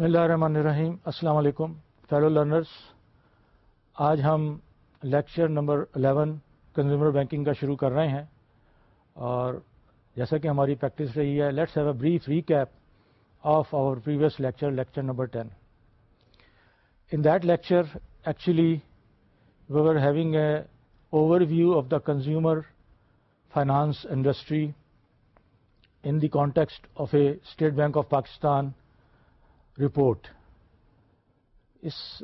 بسم اللہ الرحمن الرحیم۔ السلام علیکم فیلو لرنرس آج ہم لیکچر نمبر 11 کنزیومر بینکنگ کا شروع کر رہے ہیں۔ اور جیسا کہ ہماری پریکٹس رہی ہے let's have a brief recap of our previous lecture lecture number 10 in that lecture actually we are having a overview of the consumer finance industry in the context of a State Bank of Pakistan report. Us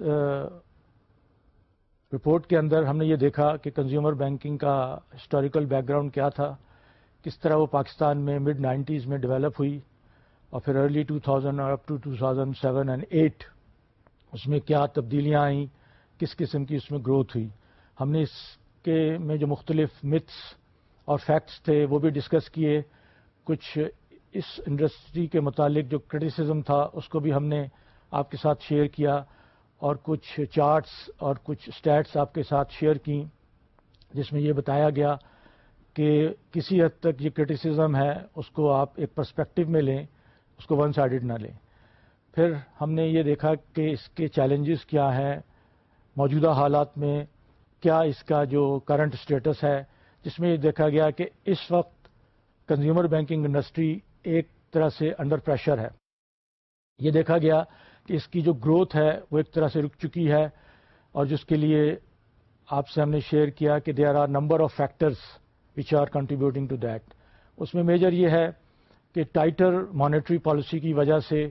report کے اندر ہم نے یہ دیکھا کہ consumer banking کا historical background کیا تھا، کس طرح وہ پاکستان میں مڈ نائنٹیز میں ڈیولپ ہوئی اور پھر ارلی ٹو تھاؤزینڈ اور up to two thousand seven and eight اس میں کیا تبدیلیاں آئیں، کس قسم کی اس میں گروتھ ہوئی۔ ہم نے اس کے میں جو مختلف متس اور فیکٹس تھے وہ بھی ڈسکس کیے۔ کچھ اس انڈسٹری کے متعلق جو کرٹیسزم تھا، اس کو بھی ہم نے آپ کے ساتھ شیئر کیا اور کچھ چارٹس اور کچھ اسٹیٹس آپ کے ساتھ شیئر کی جس میں یہ بتایا گیا کہ کسی حد تک یہ کرٹیسزم ہے، اس کو آپ ایک پرسپیکٹو میں لیں، اس کو ون سائڈڈ نہ لیں۔ پھر ہم نے یہ دیکھا کہ اس کے چیلنجز کیا ہیں، موجودہ حالات میں کیا اس کا جو کرنٹ اسٹیٹس ہے، جس میں یہ دیکھا گیا کہ اس وقت کنزیومر بینکنگ انڈسٹری ایک طرح سے انڈر پریشر ہے۔ یہ دیکھا گیا کہ اس کی جو گروتھ ہے وہ ایک طرح سے رک چکی ہے اور جس کے لیے آپ سے ہم نے شیئر کیا کہ they are number of factors which are contributing to that اس میں میجر یہ ہے کہ ٹائٹر مانیٹری پالیسی کی وجہ سے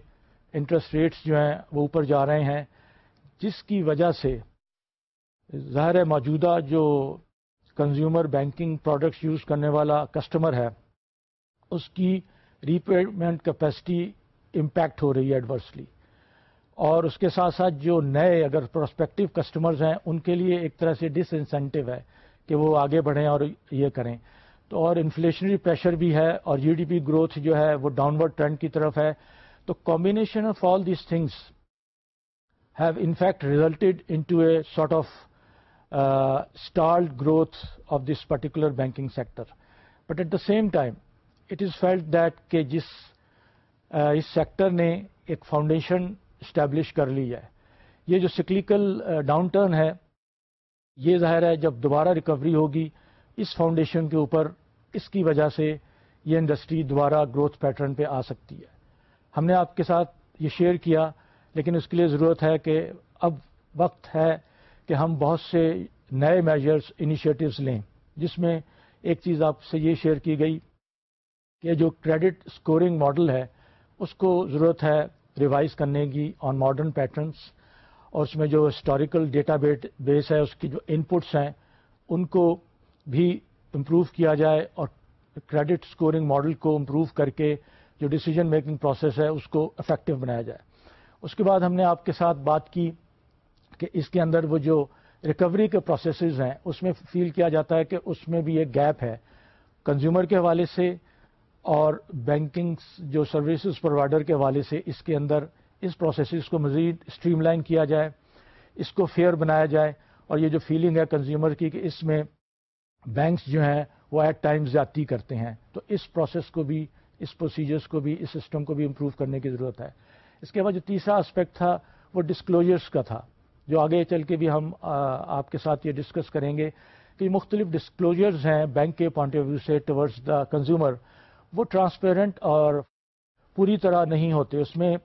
انٹرسٹ ریٹس جو ہیں وہ اوپر جا رہے ہیں، جس کی وجہ سے ظاہر موجودہ جو کنزیومر بینکنگ پروڈکٹس یوز کرنے والا کسٹمر ہے، اس کی ری پیمنٹ کیپیسٹی امپیکٹ ہو رہی ہے ایڈورسلی۔ اور اس کے ساتھ ساتھ جو نئے اگر پروسپیکٹو کسٹمرز ہیں، ان کے لیے ایک طرح سے ڈس انسینٹو ہے کہ وہ آگے بڑھیں اور یہ کریں۔ تو اور انفلیشنری پریشر بھی ہے اور جی ڈی پی گروتھ جو ہے، وہ ڈاؤن ورڈ ٹرینڈ کی طرف ہے۔ تو combination of all these things have in effect resulted into a sort of stalled growth of this particular banking sector but at the same time it is felt that کہ جس اس sector نے ایک foundation establish کر لی ہے۔ یہ جو سکلیکل down turn ہے، یہ ظاہر ہے جب دوبارہ ریکوری ہوگی، اس فاؤنڈیشن کے اوپر اس کی وجہ سے یہ انڈسٹری دوبارہ گروتھ پیٹرن پہ آ سکتی ہے۔ ہم نے آپ کے ساتھ یہ شیئر کیا، لیکن اس کے لیے ضرورت ہے کہ اب وقت ہے کہ ہم بہت سے نئے میجرس انیشیٹوز لیں۔ جس میں ایک چیز آپ سے یہ شیئر کی گئی کہ جو کریڈٹ اسکورنگ ماڈل ہے، اس کو ضرورت ہے ریوائز کرنے کی آن ماڈرن پیٹرنس اور اس میں جو ہسٹوریکل ڈیٹا بیس ہے، اس کی جو ان پٹس ہیں، ان کو بھی امپروو کیا جائے اور کریڈٹ اسکورنگ ماڈل کو امپروو کر کے جو ڈسیجن میکنگ پروسیس ہے، اس کو افیکٹو بنایا جائے۔ اس کے بعد ہم نے آپ کے ساتھ بات کی کہ اس کے اندر وہ جو ریکوری کے پروسیسز ہیں، اس میں فیل کیا جاتا ہے کہ اس میں بھی ایک گیپ ہے۔ کنزیومر کے حوالے سے اور بینکنگ جو سروسز پرووائڈر کے حوالے سے اس کے اندر اس پروسیسز کو مزید اسٹریم لائن کیا جائے، اس کو فیئر بنایا جائے اور یہ جو فیلنگ ہے کنزیومر کی کہ اس میں بینکس جو ہیں وہ ایٹ ٹائم زیادتی کرتے ہیں۔ تو اس پروسیس کو بھی، اس پروسیجرس کو بھی، اس سسٹم کو بھی امپروو کرنے کی ضرورت ہے۔ اس کے بعد جو تیسرا اسپیکٹ تھا وہ ڈسکلوجرس کا تھا، جو آگے چل کے بھی ہم آپ کے ساتھ یہ ڈسکس کریں گے کہ مختلف ڈسکلوجرز ہیں بینک کے پوائنٹ آف ویو سے ٹورڈز دا کنزیومر وہ ٹرانسپیرنٹ اور پوری طرح نہیں ہوتے، اس میں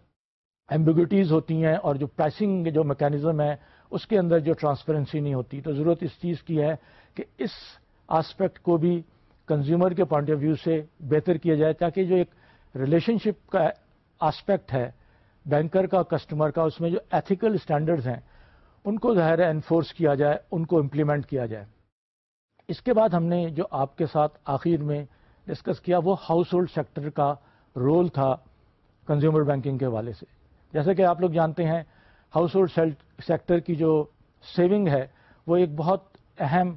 ایمبیگوٹیز ہوتی ہیں اور جو پرائسنگ جو میکینزم ہے اس کے اندر جو ٹرانسپیرنسی نہیں ہوتی۔ تو ضرورت اس چیز کی ہے کہ اس آسپیکٹ کو بھی کنزیومر کے پوائنٹ آف ویو سے بہتر کیا جائے تاکہ جو ایک ریلیشن شپ کا آسپیکٹ ہے بینکر کا کسٹمر کا، اس میں جو ایتھیکل اسٹینڈرڈز ہیں، ان کو ظاہر انفورس کیا جائے، ان کو امپلیمنٹ کیا جائے۔ اس کے بعد ہم نے جو آپ کے ساتھ آخر میں ڈسکس کیا وہ ہاؤس ہولڈ سیکٹر کا رول تھا کنزیومر بینکنگ کے حوالے سے۔ جیسے کہ آپ لوگ جانتے ہیں ہاؤس ہولڈ سیکٹر کی جو سیونگ ہے، وہ ایک بہت اہم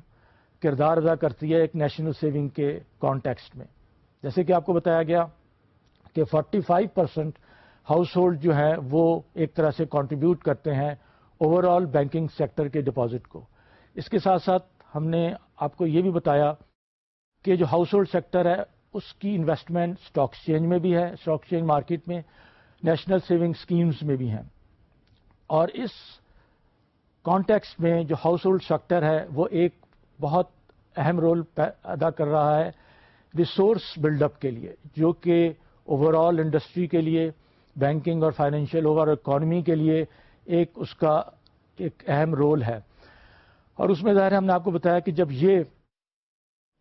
کردار ادا کرتی ہے ایک نیشنل سیونگ کے کانٹیکسٹ میں۔ جیسے کہ آپ کو بتایا گیا کہ 45 فائیو پرسینٹ ہاؤس ہولڈ جو ہے وہ ایک طرح سے کانٹریبیوٹ کرتے ہیں اوور آل بینکنگ سیکٹر کے ڈپازٹ کو۔ اس کے ساتھ ساتھ ہم نے آپ کو یہ بھی بتایا کہ جو ہاؤس ہولڈ سیکٹر ہے، اس کی انویسٹمنٹ اسٹاک ایکسچینج میں بھی ہے اسٹاک ایکسچینج مارکیٹ میں نیشنل سیونگ اسکیمز میں بھی ہیں۔ اور اس کانٹیکس میں جو ہاؤس ہولڈ سیکٹر ہے، وہ ایک بہت اہم رول ادا کر رہا ہے ریسورس بلڈ اپ کے لیے، جو کہ اوور آل انڈسٹری کے لیے بینکنگ اور فائنینشیل اوور اکانومی کے لیے ایک اس کا ایک اہم رول ہے۔ اور اس میں ظاہر ہم نے آپ کو بتایا کہ جب یہ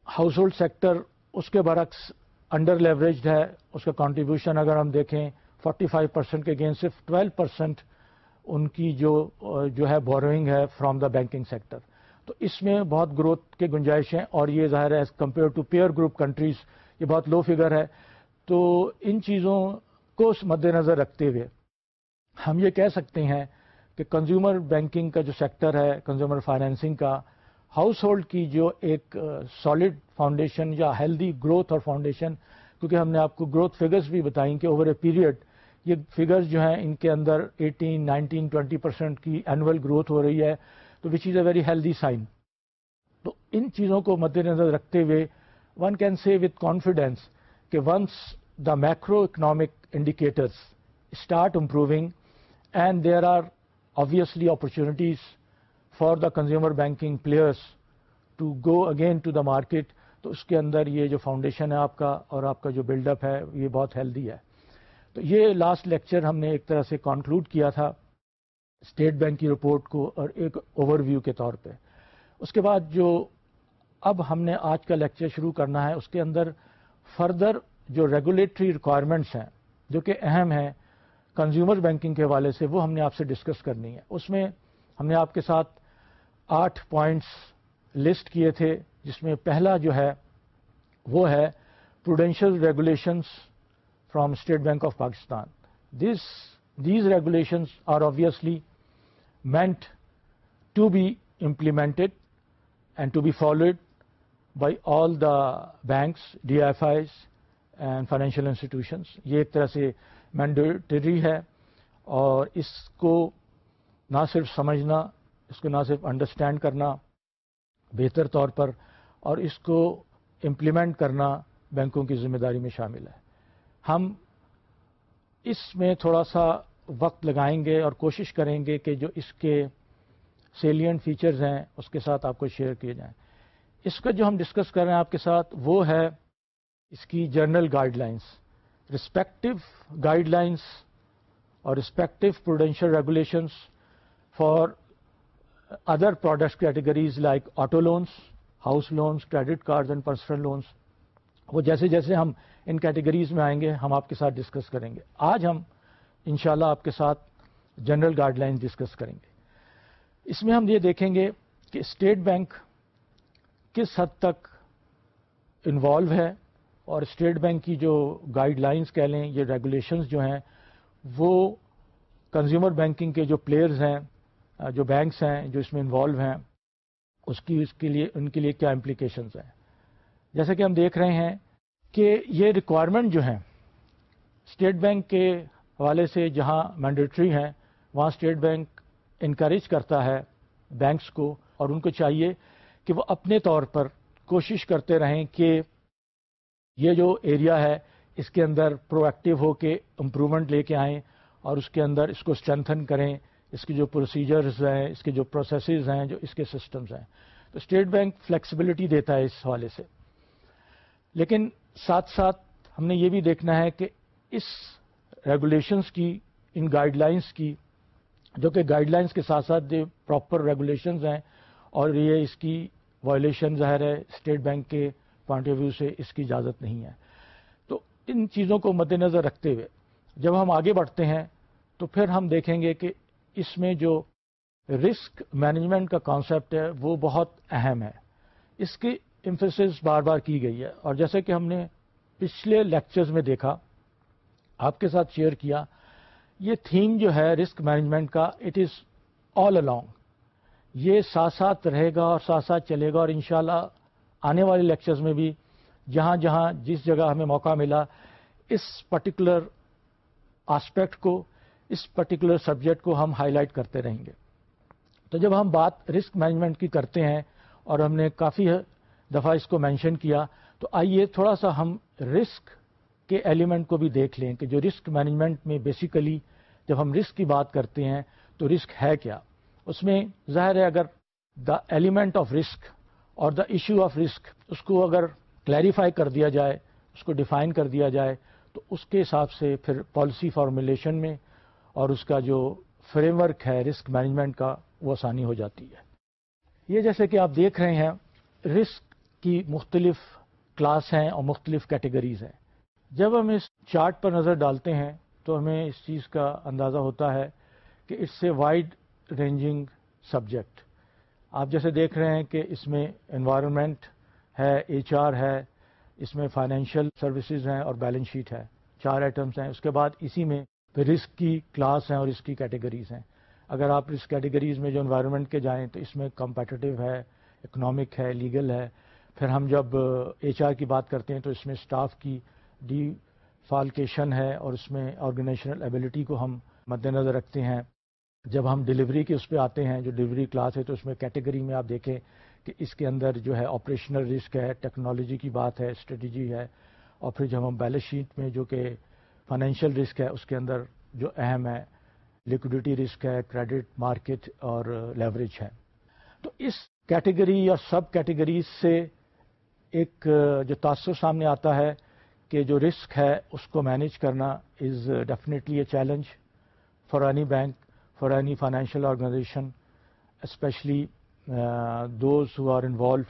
ہاؤس ہولڈ سیکٹر اس کے برعکس انڈر لیوریجڈ ہے، اس کا کانٹریبیوشن اگر ہم دیکھیں 45 پرسینٹ کے اگینسٹ صرف 12 پرسینٹ ان کی جو جو ہے بوروئنگ ہے فرام دا بینکنگ سیکٹر تو اس میں بہت گروتھ کے گنجائش ہیں اور یہ ظاہر ہے as compare to peer group countries یہ بہت لو فگر ہے۔ تو ان چیزوں کو مد نظر رکھتے ہوئے ہم یہ کہہ سکتے ہیں کہ کنزیومر بینکنگ کا جو سیکٹر ہے کنزیومر فائنینسنگ کا ہاؤس ہولڈ کی جو ایک سالڈ فاؤنڈیشن یا ہیلدی گروتھ اور فاؤنڈیشن کیونکہ ہم نے آپ کو گروتھ فگرز بھی بتائیں کہ اوور اے پیریڈ یہ فگرز جو ہیں ان کے اندر ایٹین نائنٹین ٹوینٹی پرسینٹ کی اینول گروتھ ہو رہی ہے، تو which is a very healthy sign تو ان چیزوں کو مد نظر رکھتے ہوئے one can see with confidence کہ once the macroeconomic indicators start improving and there are obviously opportunities for the consumer banking players to go again to the market تو اس کے اندر یہ جو فاؤنڈیشن ہے آپ کا اور آپ کا جو بلڈ اپ ہے یہ بہت ہیلدی ہے۔ تو یہ لاسٹ لیکچر ہم نے ایک طرح سے کنکلوڈ کیا تھا اسٹیٹ بینک کی رپورٹ کو اور ایک اوور ویو کے طور پہ۔ اس کے بعد جو اب ہم نے آج کا لیکچر شروع کرنا ہے، اس کے اندر فردر جو ریگولیٹری ریکوائرمنٹس ہیں، جو کہ اہم ہیں کنزیومر بینکنگ کے حوالے سے، وہ ہم نے آپ سے ڈسکس کرنی ہے۔ اس میں ہم نے آپ کے ساتھ آٹھ پوائنٹس لسٹ کیے تھے، جس میں پہلا جو ہے، وہ ہے prudential regulations from State Bank of Pakistan this these regulations are obviously meant to be implemented and to be followed by all the banks D F Is and financial institutions یہ ایک طرح سے مینڈیٹری ہے اور اس کو نہ صرف سمجھنا اس کو نہ صرف انڈرسٹینڈ کرنا، بہتر طور پر، اور اس کو امپلیمنٹ کرنا بینکوں کی ذمہ داری میں شامل ہے۔ ہم اس میں تھوڑا سا وقت لگائیں گے اور کوشش کریں گے کہ جو اس کے سیلینٹ فیچرز ہیں، اس کے ساتھ آپ کو شیئر کیے جائیں۔ اس کا جو ہم ڈسکس کر رہے ہیں آپ کے ساتھ، وہ ہے اس کی general guidelines respective guidelines اور respective prudential regulations for other product categories like auto loans house loans credit card and personal loans وہ جیسے جیسے ہم ان کیٹیگریز میں آئیں گے، ہم آپ کے ساتھ ڈسکس کریں گے۔ آج ہم انشاءاللہ آپ کے ساتھ جنرل گائیڈ لائن ڈسکس کریں گے۔ اس میں ہم یہ دیکھیں گے کہ اسٹیٹ بینک کس حد تک انوالو ہے اور اسٹیٹ بینک کی جو گائیڈ لائنس کہہ لیں، یہ ریگولیشنز جو ہیں، وہ کنزیومر بینکنگ کے جو پلیئرز ہیں جو بینکس ہیں، جو اس میں انوالو ہیں، اس کی، اس کے لیے، ان کے لیے کیا امپلیکیشنز ہیں؟ جیسا کہ ہم دیکھ رہے ہیں کہ یہ ریکوائرمنٹ جو ہیں اسٹیٹ بینک کے حوالے سے جہاں مینڈیٹری ہیں، وہاں اسٹیٹ بینک انکریج کرتا ہے بینکس کو، اور ان کو چاہیے کہ وہ اپنے طور پر کوشش کرتے رہیں کہ یہ جو ایریا ہے، اس کے اندر پرو ایکٹیو ہو کے امپرومنٹ لے کے آئیں، اور اس کے اندر اس کو اسٹرینتھن کریں۔ اس کی جو پروسیجرز ہیں، اس کے جو پروسیسز ہیں، جو اس کے سسٹمز ہیں۔ تو اسٹیٹ بینک فلیکسیبلٹی دیتا ہے اس حوالے سے۔ لیکن ساتھ ساتھ ہم نے یہ بھی دیکھنا ہے کہ اس ریگولیشنس کی، ان گائیڈ لائنس کی، جو کہ گائیڈ لائنس کے ساتھ ساتھ جو پراپر ریگولیشنز ہیں اور یہ اس کی وائلیشن ظاہر ہے اسٹیٹ بینک کے پوائنٹ آف ویو سے اس کی اجازت نہیں ہے۔ تو ان چیزوں کو مد نظر رکھتے ہوئے جب ہم آگے بڑھتے ہیں تو پھر ہم دیکھیں گے کہ اس میں جو رسک مینجمنٹ کا کانسیپٹ ہے، وہ بہت اہم ہے۔ اس کی امفیسس بار بار کی گئی ہے۔ اور جیسے کہ ہم نے پچھلے لیکچرز میں دیکھا، آپ کے ساتھ شیئر کیا، یہ تھیم جو ہے رسک مینجمنٹ کا اٹ از آل along یہ ساتھ ساتھ رہے گا اور ساتھ ساتھ چلے گا۔ اور انشاءاللہ آنے والے لیکچرز میں بھی جہاں جہاں جس جگہ ہمیں موقع ملا، اس پرٹیکولر آسپیکٹ کو اس پرٹیکولر سبجیکٹ کو ہم ہائی لائٹ کرتے رہیں گے۔ تو جب ہم بات رسک مینجمنٹ کی کرتے ہیں اور ہم نے کافی دفعہ اس کو مینشن کیا، تو آئیے تھوڑا سا ہم رسک کے ایلیمنٹ کو بھی دیکھ لیں کہ جو رسک مینجمنٹ میں بیسیکلی جب ہم رسک کی بات کرتے ہیں، تو رسک ہے کیا؟ اس میں ظاہر ہے اگر دا ایلیمنٹ آف رسک اور دا ایشو آف رسک اس کو اگر کلیریفائی کر دیا جائے، اس کو ڈیفائن کر دیا جائے، تو اس کے حساب سے پھر پالیسی فارمولیشن میں اور اس کا جو فریم ورک ہے، رسک مینجمنٹ کا، وہ آسانی ہو جاتی ہے۔ یہ جیسے کہ آپ دیکھ رہے ہیں، رسک کی مختلف کلاس ہیں اور مختلف کیٹیگریز ہیں۔ جب ہم اس چارٹ پر نظر ڈالتے ہیں، تو ہمیں اس چیز کا اندازہ ہوتا ہے کہ it's a wide ranging subject آپ جیسے دیکھ رہے ہیں کہ اس میں انوائرمنٹ ہے ایچ آر ہے، اس میں فائنینشیل سروسز ہیں اور بیلنس شیٹ ہے۔ چار آئٹمس ہیں۔ اس کے بعد اسی میں رسک کی کلاس ہیں اور اس کی کیٹیگریز ہیں۔ اگر آپ اس کیٹیگریز میں جو انوائرمنٹ کے جائیں تو اس میں کمپیٹیو ہے اکنامک ہے لیگل ہے۔ پھر ہم جب ایچ آر کی بات کرتے ہیں تو اس میں اسٹاف کی ڈی فالکیشن ہے اور اس میں آرگنائزیشنل ایبلٹی کو ہم مد نظر رکھتے ہیں۔ جب ہم ڈلیوری کے اس پہ آتے ہیں، جو ڈلیوری کلاس ہے تو اس میں کیٹیگری میں آپ دیکھیں کہ اس کے اندر جو ہے آپریشنل رسک ہے ٹیکنالوجی کی بات ہے اسٹریٹجی ہے۔ اور پھر جب ہم بیلنس شیٹ میں جو کہ فائنینشیل رسک ہے، اس کے اندر جو اہم ہے لیکوڈیٹی رسک ہے کریڈٹ مارکیٹ اور لیوریج ہے۔ تو اس کیٹیگری یا سب کیٹیگریز سے ایک جو تاثر سامنے آتا ہے کہ جو رسک ہے، اس کو مینیج کرنا is definitely a challenge for any bank for any financial organization especially those who are involve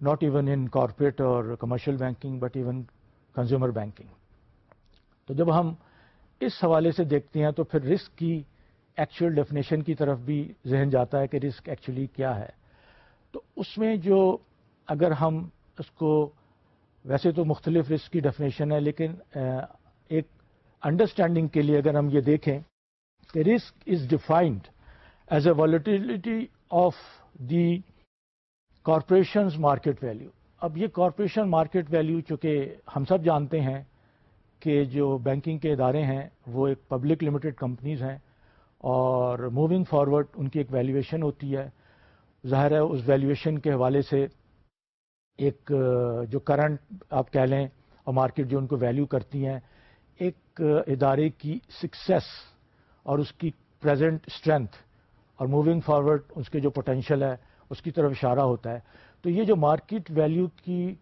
not even in corporate اور commercial banking but even consumer banking تو جب ہم اس حوالے سے دیکھتے ہیں تو پھر رسک کی ایکچوئل ڈیفینیشن کی طرف بھی ذہن جاتا ہے کہ رسک ایکچولی کیا ہے۔ تو اس میں جو اگر ہم اس کو ویسے تو مختلف رسک کی ڈیفینیشن ہے لیکن ایک انڈرسٹینڈنگ کے لیے اگر ہم یہ دیکھیں کہ risk is defined as a volatility of the corporation's market value اب یہ کارپوریشن مارکیٹ ویلیو چونکہ ہم سب جانتے ہیں کہ جو بینکنگ کے ادارے ہیں، وہ ایک پبلک لمیٹڈ کمپنیز ہیں اور موونگ فارورڈ ان کی ایک ویلیویشن ہوتی ہے۔ ظاہر ہے، اس ویلیویشن کے حوالے سے ایک، جو کرنٹ آپ کہہ لیں اور مارکیٹ جو ان کو ویلیو کرتی ہیں، ایک ادارے کی سکسیس اور اس کی پریزنٹ اسٹرینتھ اور موونگ فارورڈ اس کے جو پوٹینشیل ہے، اس کی طرف اشارہ ہوتا ہے۔ تو یہ جو مارکیٹ ویلیو کی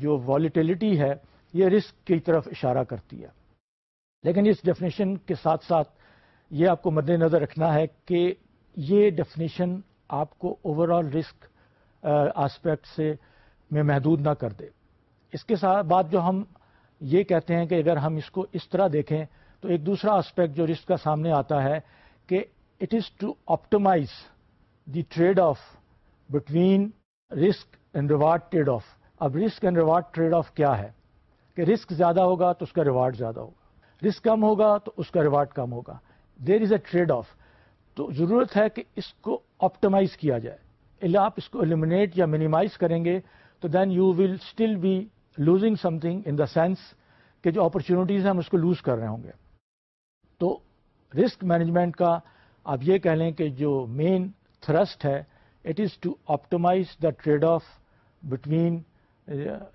جو والیٹیلٹی ہے یہ رسک کی طرف اشارہ کرتی ہے۔ لیکن اس ڈیفینیشن کے ساتھ ساتھ یہ آپ کو مد نظر رکھنا ہے کہ یہ ڈیفینیشن آپ کو اوور آل رسک آسپیکٹ سے میں محدود نہ کر دے۔ اس کے ساتھ بعد جو ہم یہ کہتے ہیں کہ اگر ہم اس کو اس طرح دیکھیں تو ایک دوسرا آسپیکٹ جو رسک کا سامنے آتا ہے کہ it is to optimize the trade off between risk and reward trade off اب risk and reward trade off کیا ہے؟ کہ رسک زیادہ ہوگا تو اس کا ریوارڈ زیادہ ہوگا۔ رسک کم ہوگا تو اس کا ریوارڈ کم ہوگا۔ دیر از اے ٹریڈ آف تو ضرورت ہے کہ اس کو آپٹمائز کیا جائے۔ آپ اس کو ایلیمنیٹ یا منیمائز کریں گے، تو then you will still be losing something in the sense کہ جو اپرچونیٹیز ہیں ہم اس کو لوز کر رہے ہوں گے۔ تو رسک مینجمنٹ کا آپ یہ کہہ لیں کہ جو مین تھرسٹ ہے it is to optimize the trade off between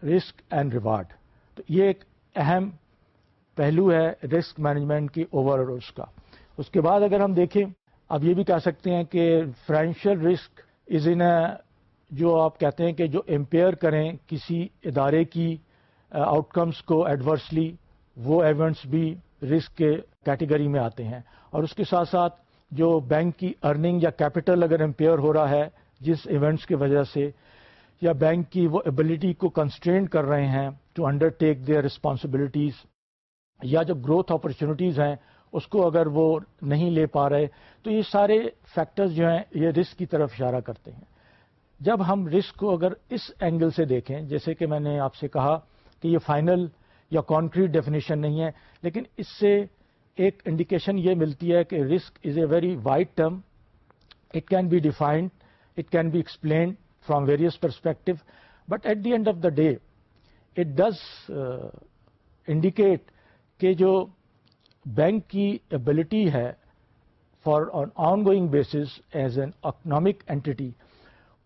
risk and reward تو یہ ایک اہم پہلو ہے رسک مینجمنٹ کی اوور اس کا۔ اس کے بعد اگر ہم دیکھیں، اب یہ بھی کہہ سکتے ہیں کہ فائنینشیل رسک از ان جو آپ کہتے ہیں کہ جو امپیئر کریں کسی ادارے کی آؤٹ کمس کو ایڈورسلی وہ ایونٹس بھی رسک کے کیٹیگری میں آتے ہیں۔ اور اس کے ساتھ ساتھ جو بینک کی ارننگ یا کیپٹل اگر امپیئر ہو رہا ہے، جس ایونٹس کی وجہ سے یا بینک کی وہ ایبلٹی کو کنسٹرینٹ کر رہے ہیں to undertake their responsibilities یا جو گروتھ اپرچونیٹیز ہیں، اس کو اگر وہ نہیں لے پا رہے، تو یہ سارے فیکٹرز جو ہیں، یہ رسک کی طرف اشارہ کرتے ہیں۔ جب ہم رسک کو اگر اس اینگل سے دیکھیں، جیسے کہ میں نے آپ سے کہا کہ یہ فائنل یا کانکریٹ ڈیفینیشن نہیں ہے، لیکن اس سے ایک انڈیکیشن یہ ملتی ہے کہ risk is a very wide term it can be defined it can be explained from various perspective but at the end of the day it does indicate کہ جو بینک کی ایبلٹی ہے for ongoing basis as an economic entity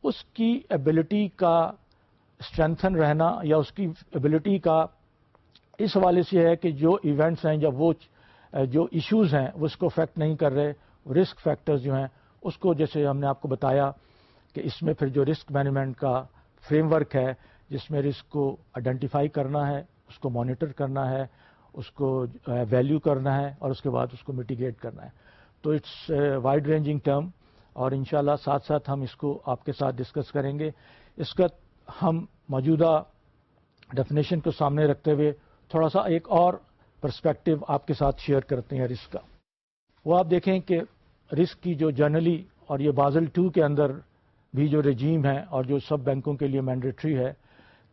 اس کی ability کا strengthen رہنا یا اس کی ability کا اس حوالے سے ہے کہ جو ایونٹس ہیں جب وہ uh, جو ایشوز ہیں، وہ اس کو افیکٹ نہیں کر رہے. رسک فیکٹرز جو ہیں، اس کو جیسے ہم نے آپ کو بتایا کہ اس میں پھر جو رسک مینجمنٹ کا فریم ورک ہے، جس میں رسک کو آئیڈینٹیفائی کرنا ہے، اس کو مانیٹر کرنا ہے، اس کو ویلیو کرنا ہے اور اس کے بعد اس کو میٹیگیٹ کرنا ہے۔ تو اٹس وائڈ رینجنگ ٹرم اور انشاءاللہ ساتھ ساتھ ہم اس کو آپ کے ساتھ ڈسکس کریں گے۔ اس کا ہم موجودہ ڈیفینیشن کو سامنے رکھتے ہوئے تھوڑا سا ایک اور پرسپیکٹو آپ کے ساتھ شیئر کرتے ہیں رسک کا۔ وہ آپ دیکھیں کہ رسک کی جو جرنلی اور یہ بازل ٹو کے اندر بھی جو رجیم ہے اور جو سب بینکوں کے لیے مینڈیٹری ہے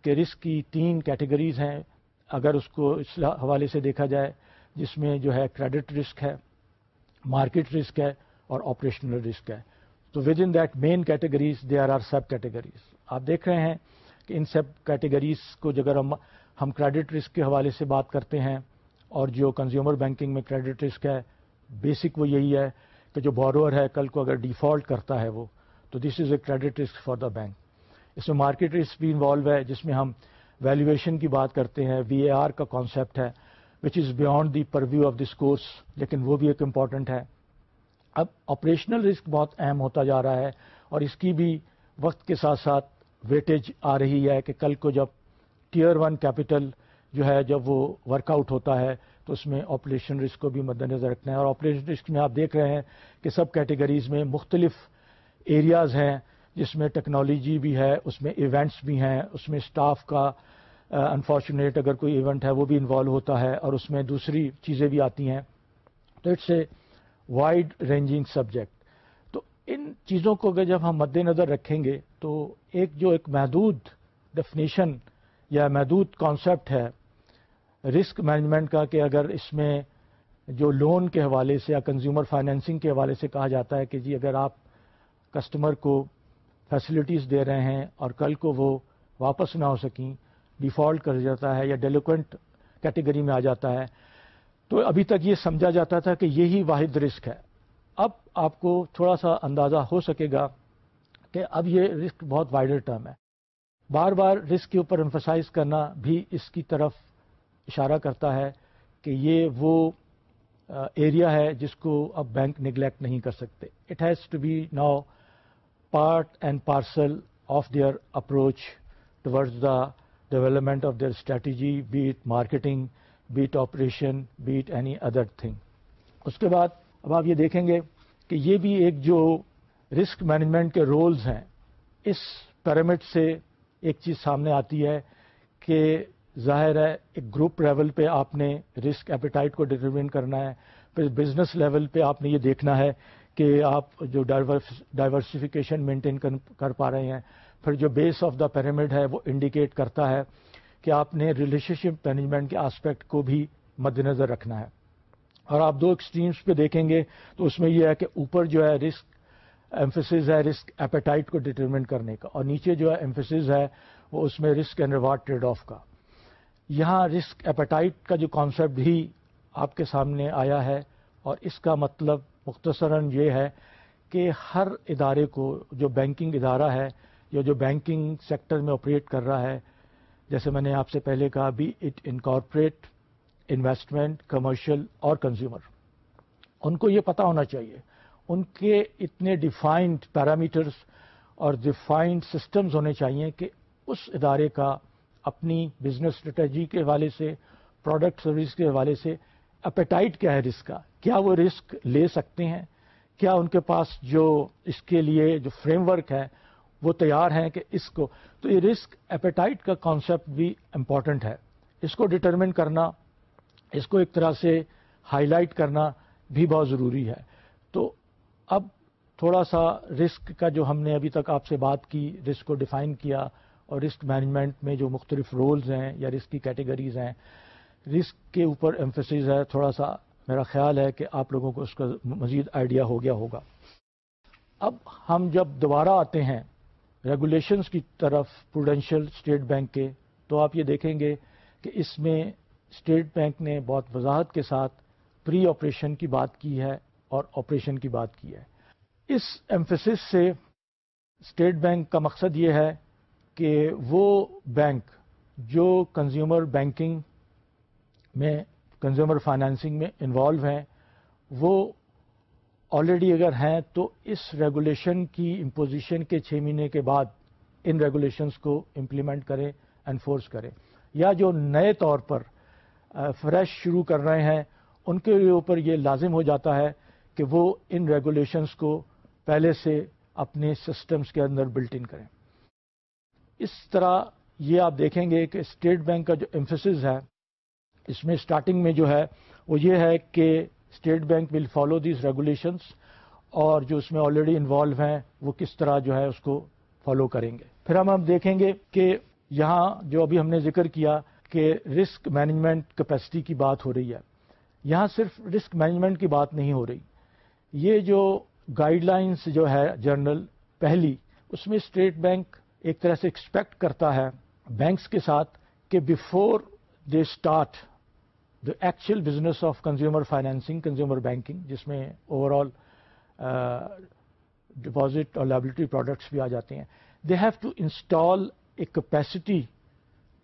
کہ رسک کی تین کیٹیگریز ہیں۔ اگر اس کو اس حوالے سے دیکھا جائے جس میں جو ہے کریڈٹ رسک ہے مارکیٹ رسک ہے اور آپریشنل رسک ہے۔ تو within that main categories they are are sub categories آپ دیکھ رہے ہیں کہ ان سب کیٹیگریز کو اگر ہم ہم کریڈٹ رسک کے حوالے سے بات کرتے ہیں اور جو کنزیومر بینکنگ میں کریڈٹ رسک ہے بیسک وہ یہی ہے کہ جو بورور ہے، کل کو اگر ڈیفالٹ کرتا ہے وہ تو this is a credit risk for the bank اس میں مارکیٹ رسک بھی انوالو ہے، جس میں ہم ویلیویشن کی بات کرتے ہیں وی اے آر کا کانسیپٹ ہے which is beyond the purview of this course لیکن وہ بھی ایک امپورٹنٹ ہے. اب آپریشنل رسک بہت اہم ہوتا جا رہا ہے اور اس کی بھی وقت کے ساتھ ساتھ ویٹیج آ رہی ہے کہ کل کو جب ٹیئر ون کیپٹل جو ہے جب وہ ورک آؤٹ ہوتا ہے، تو اس میں آپریشن رسک کو بھی مد نظر رکھنا ہے اور آپریشن رسک میں آپ دیکھ رہے ہیں کہ سب کیٹیگریز میں مختلف ایریاز ہیں جس میں ٹیکنالوجی بھی ہے، اس میں ایونٹس بھی ہیں، اس میں اسٹاف کا انفارچونیٹ اگر کوئی ایونٹ ہے، وہ بھی انوالو ہوتا ہے اور اس میں دوسری چیزیں بھی آتی ہیں۔ تو it's a wide ranging subject تو ان چیزوں کو اگر جب ہم مد نظر رکھیں گے، تو ایک جو ایک محدود ڈیفینیشن یا محدود کانسیپٹ ہے رسک مینجمنٹ کا کہ اگر اس میں جو لون کے حوالے سے یا کنزیومر فائنینسنگ کے حوالے سے کہا جاتا ہے کہ جی اگر آپ کسٹمر کو فیسلٹیز دے رہے ہیں اور کل کو وہ واپس نہ ہو سکیں ڈیفالٹ کر جاتا ہے یا ڈیلیکوینٹ کیٹیگری میں آ جاتا ہے۔ تو ابھی تک یہ سمجھا جاتا تھا کہ یہی واحد رسک ہے۔ اب آپ کو تھوڑا سا اندازہ ہو سکے گا کہ اب یہ رسک بہت وائڈر ٹرم ہے۔ بار بار رسک کے اوپر امفسائز کرنا بھی اس کی طرف اشارہ کرتا ہے کہ یہ وہ ایریا ہے جس کو اب بینک نگلیکٹ نہیں کر سکتے۔ It has to be now part and parcel of their approach towards the development of their strategy be it marketing be it operation be it any other thing اس کے بعد اب آپ یہ دیکھیں گے کہ یہ بھی ایک جو رسک مینجمنٹ کے رولز ہیں اس پیرامڈ سے ایک چیز سامنے آتی ہے کہ ظاہر ہے ایک گروپ لیول پہ آپ نے رسک ایپیٹائٹ کو ڈٹرمن کرنا ہے پھر بزنس لیول پہ آپ نے یہ دیکھنا ہے کہ آپ جو ڈائیورسفیکیشن مینٹین کر پا رہے ہیں، پھر جو بیس آف دا پیرامڈ ہے وہ انڈیکیٹ کرتا ہے کہ آپ نے ریلیشن شپ مینجمنٹ کے آسپیکٹ کو بھی مد نظر رکھنا ہے۔ اور آپ دو ایکسٹریمس پہ دیکھیں گے تو اس میں یہ ہے کہ اوپر جو ہے رسک ایمفسز ہے رسک ایپیٹائٹ کو ڈٹرمن کرنے کا، اور نیچے جو ہے ایمفسز ہے وہ اس میں risk and reward trade off کا۔ یہاں رسک ایپیٹائٹ کا جو کانسیپٹ بھی آپ کے سامنے آیا ہے اور اس کا مطلب مختصراً یہ ہے کہ ہر ادارے کو جو بینکنگ ادارہ ہے یا جو بینکنگ سیکٹر میں آپریٹ کر رہا ہے، جیسے میں نے آپ سے پہلے کہا بھی اٹ انکارپوریٹ انویسٹمنٹ کمرشل اور کنزیومر ان کو یہ پتا ہونا چاہیے۔ ان کے اتنے ڈیفائنڈ پیرامیٹرز اور ڈیفائنڈ سسٹمز ہونے چاہیے کہ اس ادارے کا اپنی بزنس اسٹریٹجی کے حوالے سے پروڈکٹ سروس کے حوالے سے اپیٹائٹ کیا ہے رسک کا۔ کیا وہ رسک لے سکتے ہیں؟ کیا ان کے پاس جو اس کے لیے جو فریم ورک ہے، وہ تیار ہیں کہ اس کو؟ تو یہ رسک اپیٹائٹ کا کانسیپٹ بھی امپورٹنٹ ہے۔ اس کو ڈٹرمن کرنا، اس کو ایک طرح سے ہائی لائٹ کرنا بھی بہت ضروری ہے۔ تو اب تھوڑا سا رسک کا جو ہم نے ابھی تک آپ سے بات کی، رسک کو ڈیفائن کیا اور رسک مینجمنٹ میں جو مختلف رولز ہیں یا رسک کی کیٹیگریز ہیں، رسک کے اوپر ایمفسز ہے، تھوڑا سا میرا خیال ہے کہ آپ لوگوں کو اس کا مزید آئیڈیا ہو گیا ہوگا۔ اب ہم جب دوبارہ آتے ہیں ریگولیشنز کی طرف پروڈینشیل اسٹیٹ بینک کے، تو آپ یہ دیکھیں گے کہ اس میں اسٹیٹ بینک نے بہت وضاحت کے ساتھ پری آپریشن کی بات کی ہے اور آپریشن کی بات کی ہے۔ اس ایمفسس سے اسٹیٹ بینک کا مقصد یہ ہے کہ وہ بینک جو کنزیومر بینکنگ میں کنزیومر فائنینسنگ میں انوالو ہیں، وہ آلریڈی اگر ہیں تو اس ریگولیشن کی امپوزیشن کے چھ مہینے کے بعد ان ریگولیشنس کو امپلیمنٹ کریں انفورس کریں. یا جو نئے طور پر فریش شروع کر رہے ہیں، ان کے اوپر یہ لازم ہو جاتا ہے کہ وہ ان ریگولیشنس کو پہلے سے اپنے سسٹمز کے اندر بلٹ ان کریں. اس طرح یہ آپ دیکھیں گے کہ اسٹیٹ بینک کا جو امفسز ہے اس میں اسٹارٹنگ میں جو ہے وہ یہ ہے کہ State Bank will follow these regulations اور جو اس میں آلریڈی انوالو ہیں وہ کس طرح جو ہے اس کو فالو کریں گے۔ پھر ہم ہم دیکھیں گے کہ یہاں جو ابھی ہم نے ذکر کیا کہ رسک مینجمنٹ کیپیسٹی کی بات ہو رہی ہے۔ یہاں صرف رسک مینجمنٹ کی بات نہیں ہو رہی۔ یہ جو گائیڈ لائنس جو ہے جرنل پہلی، اس میں اسٹیٹ بینک ایک طرح سے ایکسپیکٹ کرتا ہے بینکس کے ساتھ کہ before they start the actual business of consumer financing consumer banking جس میں اوور آل ڈپازٹ اور لائبلٹی پروڈکٹس بھی آ جاتے ہیں۔ They have to install a capacity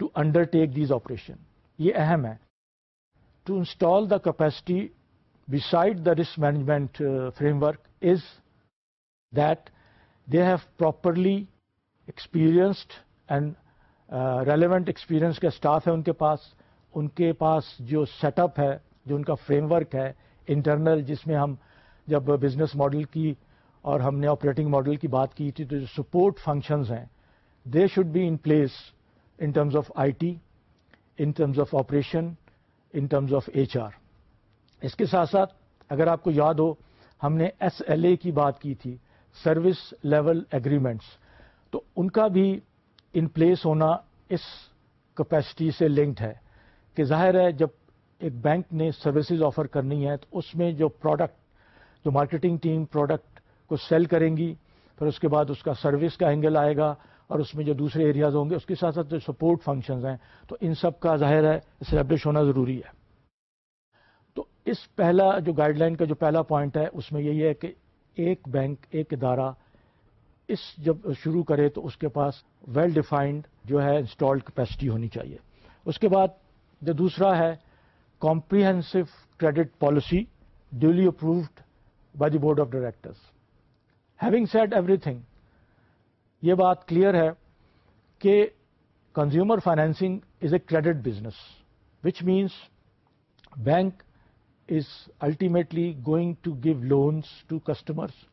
to undertake these operation یہ اہم ہے۔ To install the capacity beside the risk management uh, framework is that they have properly experienced and uh, relevant experience کا staff ہے ان کے پاس۔ ان کے پاس جو set up ہے، جو ان کا فریم ورک ہے انٹرنل جس میں ہم جب بزنس ماڈل کی اور ہم نے آپریٹنگ ماڈل کی بات کی تھی، تو جو سپورٹ فنکشنز ہیں they should be in place in terms of I T in terms of operation in terms of H R اس کے ساتھ ساتھ اگر آپ کو یاد ہو، ہم نے ایس ایل اے کی بات کی تھی سروس لیول ایگریمنٹس تو ان کا بھی ان پلیس ہونا اس کیپیسٹی سے لنکڈ ہے۔ کہ ظاہر ہے جب ایک بینک نے سروسز آفر کرنی ہے تو اس میں جو پروڈکٹ جو مارکیٹنگ ٹیم پروڈکٹ کو سیل کریں گی، پھر اس کے بعد اس کا سروس کا اینگل آئے گا اور اس میں جو دوسرے ایریاز ہوں گے، اس کے ساتھ ساتھ جو سپورٹ فنکشنز ہیں، تو ان سب کا ظاہر ہے اسٹیبلش ہونا ضروری ہے۔ تو اس پہلا جو گائیڈ لائن کا جو پہلا پوائنٹ ہے، اس میں یہی ہے کہ ایک بینک، ایک ادارہ اس جب شروع کرے تو اس کے پاس ویل ڈیفائنڈ جو ہے انسٹالڈ کیپیسٹی ہونی چاہیے۔ اس کے بعد جو دوسرا ہے comprehensive credit policy duly approved by the board of directors having said every thing یہ بات کلیئر ہے کہ consumer financing is a credit business which means bank is ultimately going to give loans to customers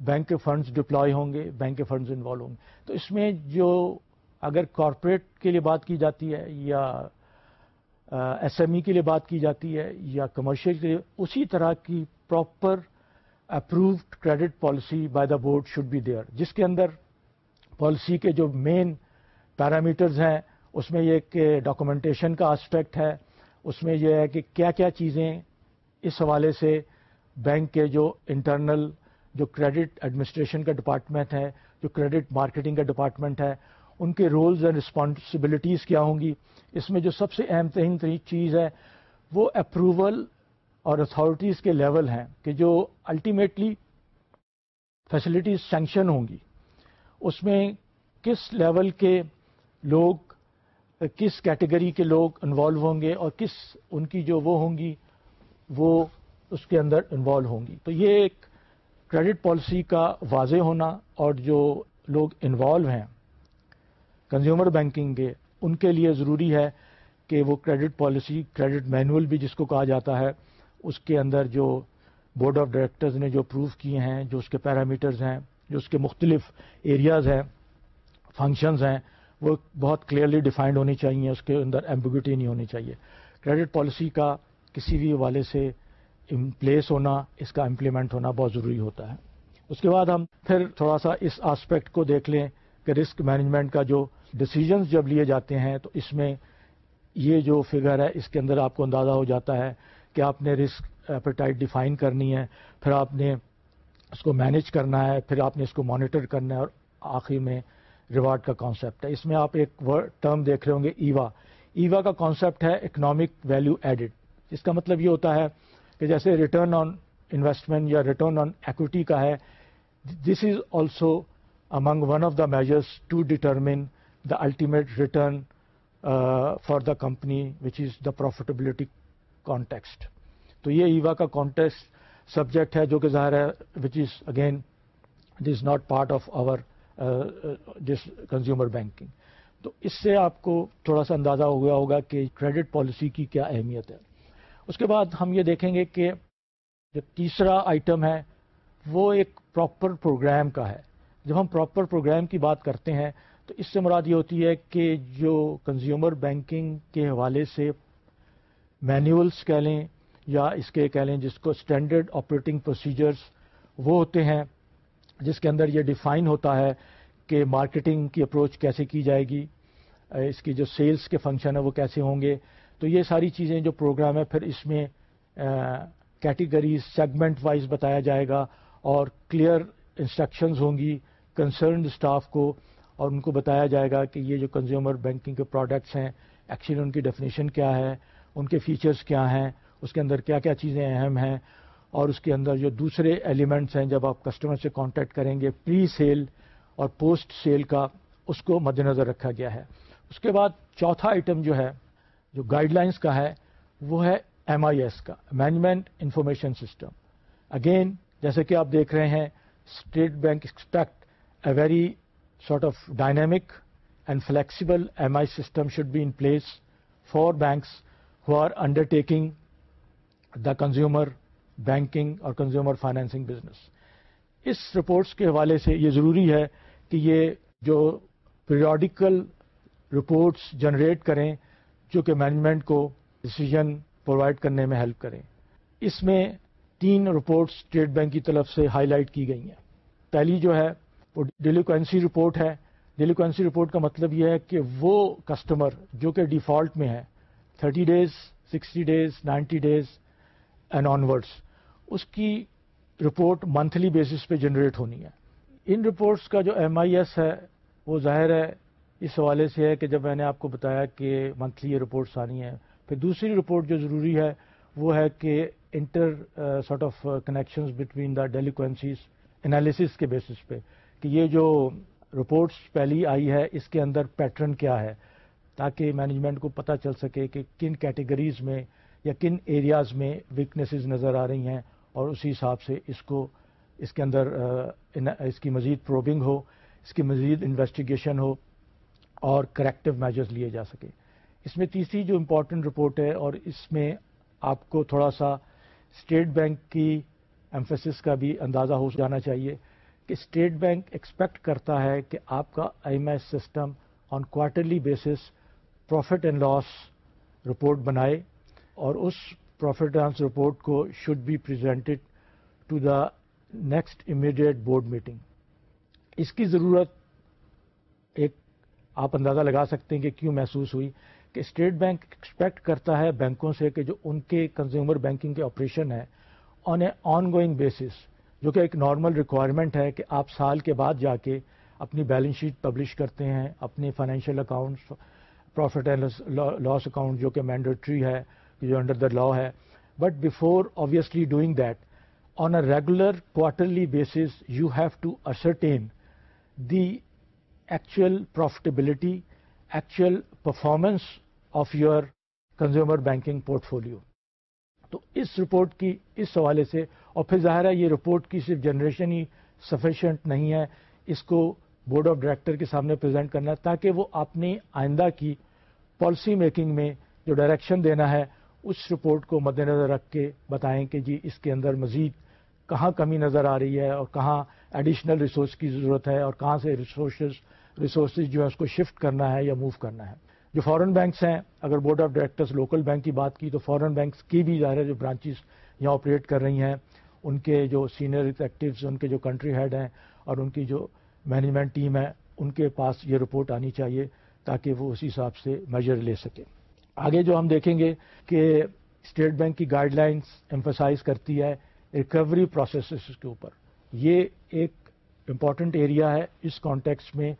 bank کے funds deploy ہوں گے bank کے funds involve ہوں گے۔ تو اس میں جو اگر کارپوریٹ کے لیے بات کی جاتی ہے یا ایس ایم ای کے لیے بات کی جاتی ہے یا کمرشل کے لیے، اسی طرح کی proper approved credit policy by the board should be there جس کے اندر پالیسی کے جو مین پیرامیٹرز ہیں، اس میں یہ کہ ڈاکومنٹیشن کا آسپیکٹ ہے، اس میں یہ ہے کہ کیا کیا چیزیں اس حوالے سے بینک کے جو انٹرنل جو کریڈٹ ایڈمنسٹریشن کا ڈپارٹمنٹ ہے، جو کریڈٹ مارکیٹنگ کا ڈپارٹمنٹ ہے ان کے رولز اینڈ رسپانسبلٹیز کیا ہوں گی؟ اس میں جو سب سے اہم ترین چیز ہے، وہ اپروول اور اتھارٹیز کے لیول ہیں کہ جو الٹیمیٹلی فیسلٹیز سینکشن ہوں گی۔ اس میں کس لیول کے لوگ، کس کیٹیگری کے لوگ انوالو ہوں گے اور کس ان کی جو وہ ہوں گی، وہ اس کے اندر انوالو ہوں گی۔ تو یہ ایک کریڈٹ پالیسی کا واضح ہونا اور جو لوگ انوالو ہیں کنزیومر بینکنگ کے ان کے لیے ضروری ہے کہ وہ کریڈٹ پالیسی کریڈٹ مینول بھی جس کو کہا جاتا ہے، اس کے اندر جو بورڈ آف ڈائریکٹرز نے جو اپروو کیے ہیں، جو اس کے پیرامیٹرز ہیں، جو اس کے مختلف ایریاز ہیں فنکشنز ہیں، وہ بہت کلیئرلی ڈیفائنڈ ہونی چاہیے، اس کے اندر ایمبیگوٹی نہیں ہونی چاہیے۔ کریڈٹ پالیسی کا کسی بھی حوالے سے پلیس ہونا، اس کا امپلیمنٹ ہونا بہت ضروری ہوتا ہے۔ اس کے بعد ہم پھر تھوڑا سا اس آسپیکٹ کو دیکھ لیں۔ کہ رسک مینجمنٹ کا جو ڈسیزنس جب لیے جاتے ہیں، تو اس میں یہ جو فگر ہے، اس کے اندر آپ کو اندازہ ہو جاتا ہے کہ آپ نے رسک ایپیٹائٹ ڈیفائن کرنی ہے، پھر آپ نے اس کو مینج کرنا ہے، پھر آپ نے اس کو مانیٹر کرنا ہے، اور آخر میں ریوارڈ کا کانسیپٹ ہے۔ اس میں آپ ایک ٹرم دیکھ رہے ہوں گے، ایوا۔ ایوا کا کانسیپٹ ہے اکنامک ویلو ایڈڈ اس کا مطلب یہ ہوتا ہے کہ جیسے ریٹرن آن انویسٹمنٹ یا ریٹرن آن ایکوٹی کا ہے this is also among one of the measures to determine the ultimate return for the company which is the profitability context تو یہ ایوا کا کانٹیکسٹ سبجیکٹ ہے جو کہ ظاہر ہے which is again this is not part of our جس consumer banking تو اس سے آپ کو تھوڑا سا اندازہ ہو گیا ہوگا کہ کریڈٹ پالیسی کی کیا اہمیت ہے. اس کے بعد ہم یہ دیکھیں گے کہ جو تیسرا آئٹم ہے، وہ ایک پراپر پروگرام کا ہے. جب ہم پراپر پروگرام کی بات کرتے ہیں، تو اس سے مراد یہ ہوتی ہے کہ جو کنزیومر بینکنگ کے حوالے سے مینولس کہہ لیں یا اس کے کہہ لیں جس کو اسٹینڈرڈ آپریٹنگ پروسیجرز وہ ہوتے ہیں، جس کے اندر یہ ڈیفائن ہوتا ہے کہ مارکیٹنگ کی اپروچ کیسے کی جائے گی، اس کی جو سیلز کے فنکشن ہے وہ کیسے ہوں گے۔ تو یہ ساری چیزیں جو پروگرام ہے پھر اس میں کیٹیگریز سیگمنٹ وائز بتایا جائے گا اور کلیئر انسٹرکشنز ہوں گی کنسرنڈ اسٹاف کو اور ان کو بتایا جائے گا کہ یہ جو کنزیومر بینکنگ کے پروڈکٹس ہیں ایکچولی ان کی ڈیفینیشن کیا ہے، ان کے فیچرز کیا ہیں، اس کے اندر کیا کیا چیزیں اہم ہیں، اور اس کے اندر جو دوسرے ایلیمنٹس ہیں جب آپ کسٹمر سے کانٹیکٹ کریں گے پری سیل اور پوسٹ سیل کا اس کو مد نظر رکھا گیا ہے۔ اس کے بعد چوتھا آئٹم جو ہے، جو گائیڈ لائنس کا ہے، وہ ہے ایم آئی ایس کا مینجمنٹ انفارمیشن سسٹم اگین جیسے کہ آپ دیکھ رہے ہیں State Bank expect a very sort of dynamic and flexible M I system should be in place for banks who are undertaking the consumer banking اور consumer financing business اس reports کے حوالے سے یہ ضروری ہے کہ یہ جو پیریوڈیکل رپورٹس جنریٹ کریں جو کہ مینجمنٹ کو ڈسیزن پرووائڈ کرنے میں ہیلپ کریں. اس میں تین رپورٹس اسٹیٹ بینک کی طرف سے ہائی لائٹ کی گئی ہیں. پہلی جو ہے وہ ڈیلیکوینسی رپورٹ ہے۔ ڈیلیکوینسی رپورٹ کا مطلب یہ ہے کہ وہ کسٹمر جو کہ ڈیفالٹ میں ہے thirty days sixty days ninety days and onwards اس کی رپورٹ منتھلی بیسس پہ جنریٹ ہونی ہے۔ ان رپورٹس کا جو ایم آئی ایس ہے، وہ ظاہر ہے، اس حوالے سے ہے کہ جب میں نے آپ کو بتایا کہ منتھلی یہ رپورٹس آنی ہیں، پھر دوسری رپورٹ جو ضروری ہے، وہ ہے کہ inter sort of connections between the delinquencies analysis کے بیسس پہ۔ کہ یہ جو رپورٹس پہلی آئی ہے، اس کے اندر پیٹرن کیا ہے؟ تاکہ مینجمنٹ کو پتہ چل سکے کہ کن کیٹیگریز میں یا کن ایریاز میں ویکنیسز نظر آ رہی ہیں اور اسی حساب سے اس کو، اس کے اندر اس کی مزید پروبنگ ہو، اس کی مزید انویسٹیگیشن ہو اور کریکٹو میجرز لیے جا سکے۔ اس میں تیسری جو امپورٹنٹ رپورٹ ہے اور اس میں آپ کو تھوڑا سا اسٹیٹ بینک کی ایمفیسس کا بھی اندازہ ہو جانا چاہیے۔ کہ اسٹیٹ بینک ایکسپیکٹ کرتا ہے کہ آپ کا I M S system on quarterly basis profit and loss report بنائے اور اس پروفٹ اینڈ رپورٹ کو should be presented to the next immediate board meeting. اس کی ضرورت ایک آپ اندازہ لگا سکتے ہیں کہ کیوں محسوس ہوئی کہ اسٹیٹ بینک ایکسپیکٹ کرتا ہے بینکوں سے کہ جو ان کے کنزیومر بینکنگ کے آپریشن ہے آن اے آن گوئنگ بیسس جو کہ ایک نارمل ریکوائرمنٹ ہے کہ آپ سال کے بعد جا کے اپنی بیلنس شیٹ پبلش کرتے ہیں، اپنے financial accounts profit and loss account جو کہ مینڈیٹری ہے جو انڈر دا لا ہے۔ But before obviously doing that on a regular quarterly basis you have to ascertain the actual profitability actual performance of your consumer banking portfolio تو اس report کی، اس حوالے سے اور پھر ظاہر ہے یہ رپورٹ کی صرف جنریشن ہی سفیشینٹ نہیں ہے۔ اس کو بورڈ آف ڈائریکٹر کے سامنے پریزنٹ کرنا ہے تاکہ وہ اپنی آئندہ کی پالیسی میکنگ میں جو ڈائریکشن دینا ہے، اس رپورٹ کو مد نظر رکھ کے بتائیں کہ جی اس کے اندر مزید کہاں کمی نظر آ رہی ہے اور کہاں ایڈیشنل ریسورس کی ضرورت ہے اور کہاں سے ریسورسز ریسورسز جو ہے اس کو شفٹ کرنا ہے یا موو کرنا ہے۔ جو فورن بینکس ہیں، اگر board of directors local bank کی بات کی تو فورن بینکس کی بھی ظاہر ہے جو برانچز یہاں آپریٹ کر رہی ہیں۔ ان کے جو سینئر ایگزیکٹوز ان کے جو کنٹری ہیڈ ہیں اور ان کی جو مینجمنٹ ٹیم ہے، ان کے پاس یہ رپورٹ آنی چاہیے تاکہ وہ اسی حساب سے میجر لے سکیں آگے جو ہم دیکھیں گے کہ اسٹیٹ بینک کی گائیڈ لائنس ایمفسائز کرتی ہے ریکوری پروسیسز کے اوپر۔ یہ ایک امپورٹنٹ ایریا ہے اس کانٹیکس میں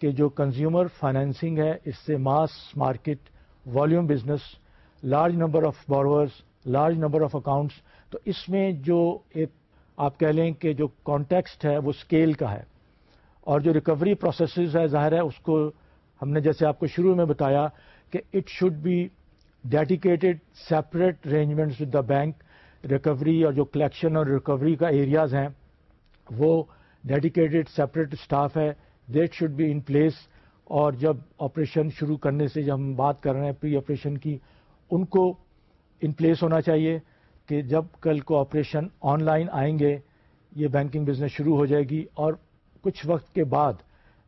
کہ جو کنزیومر فائنینسنگ ہے، اس سے mass market volume business large number of borrowers large number of accounts تو اس میں جو ایک آپ کہہ لیں کہ جو کانٹیکسٹ ہے وہ اسکیل کا ہے اور جو ریکوری پروسیسز ہے ظاہر ہے اس کو ہم نے جیسے آپ کو شروع میں بتایا کہ it should be dedicated separate arrangements with the bank recovery اور جو کلیکشن اور ریکوری کا ایریاز ہیں، وہ ڈیڈیکیٹڈ سیپریٹ اسٹاف ہے. That should be in place اور جب آپریشن شروع کرنے سے جب ہم بات کر رہے ہیں پری آپریشن کی، ان کو ان پلیس ہونا چاہیے۔ کہ جب کل کو آپریشن آن لائن آئیں گے، یہ بینکنگ بزنس شروع ہو جائے گی اور کچھ وقت کے بعد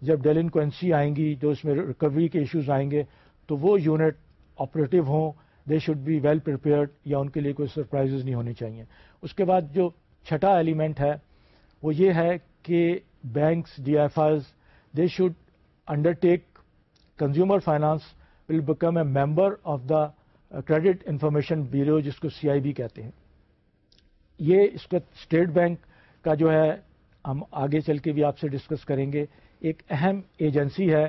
جب ڈیلنکوینسی آئیں گی، جو اس میں ریکوری کے ایشوز آئیں گے، تو وہ یونٹ آپریٹو ہوں they should be well prepared یا ان کے لیے کوئی سرپرائزز نہیں ہونی چاہیے۔ اس کے بعد جو چھٹا ایلیمنٹ ہے، وہ یہ ہے کہ banks D F Is they should undertake consumer finance will become a member of the credit information bureau جس کو سی آئی بی کہتے ہیں۔ یہ اس کا اسٹیٹ بینک کا جو ہے، ہم آگے چل کے بھی آپ سے ڈسکس کریں گے۔ ایک اہم ایجنسی ہے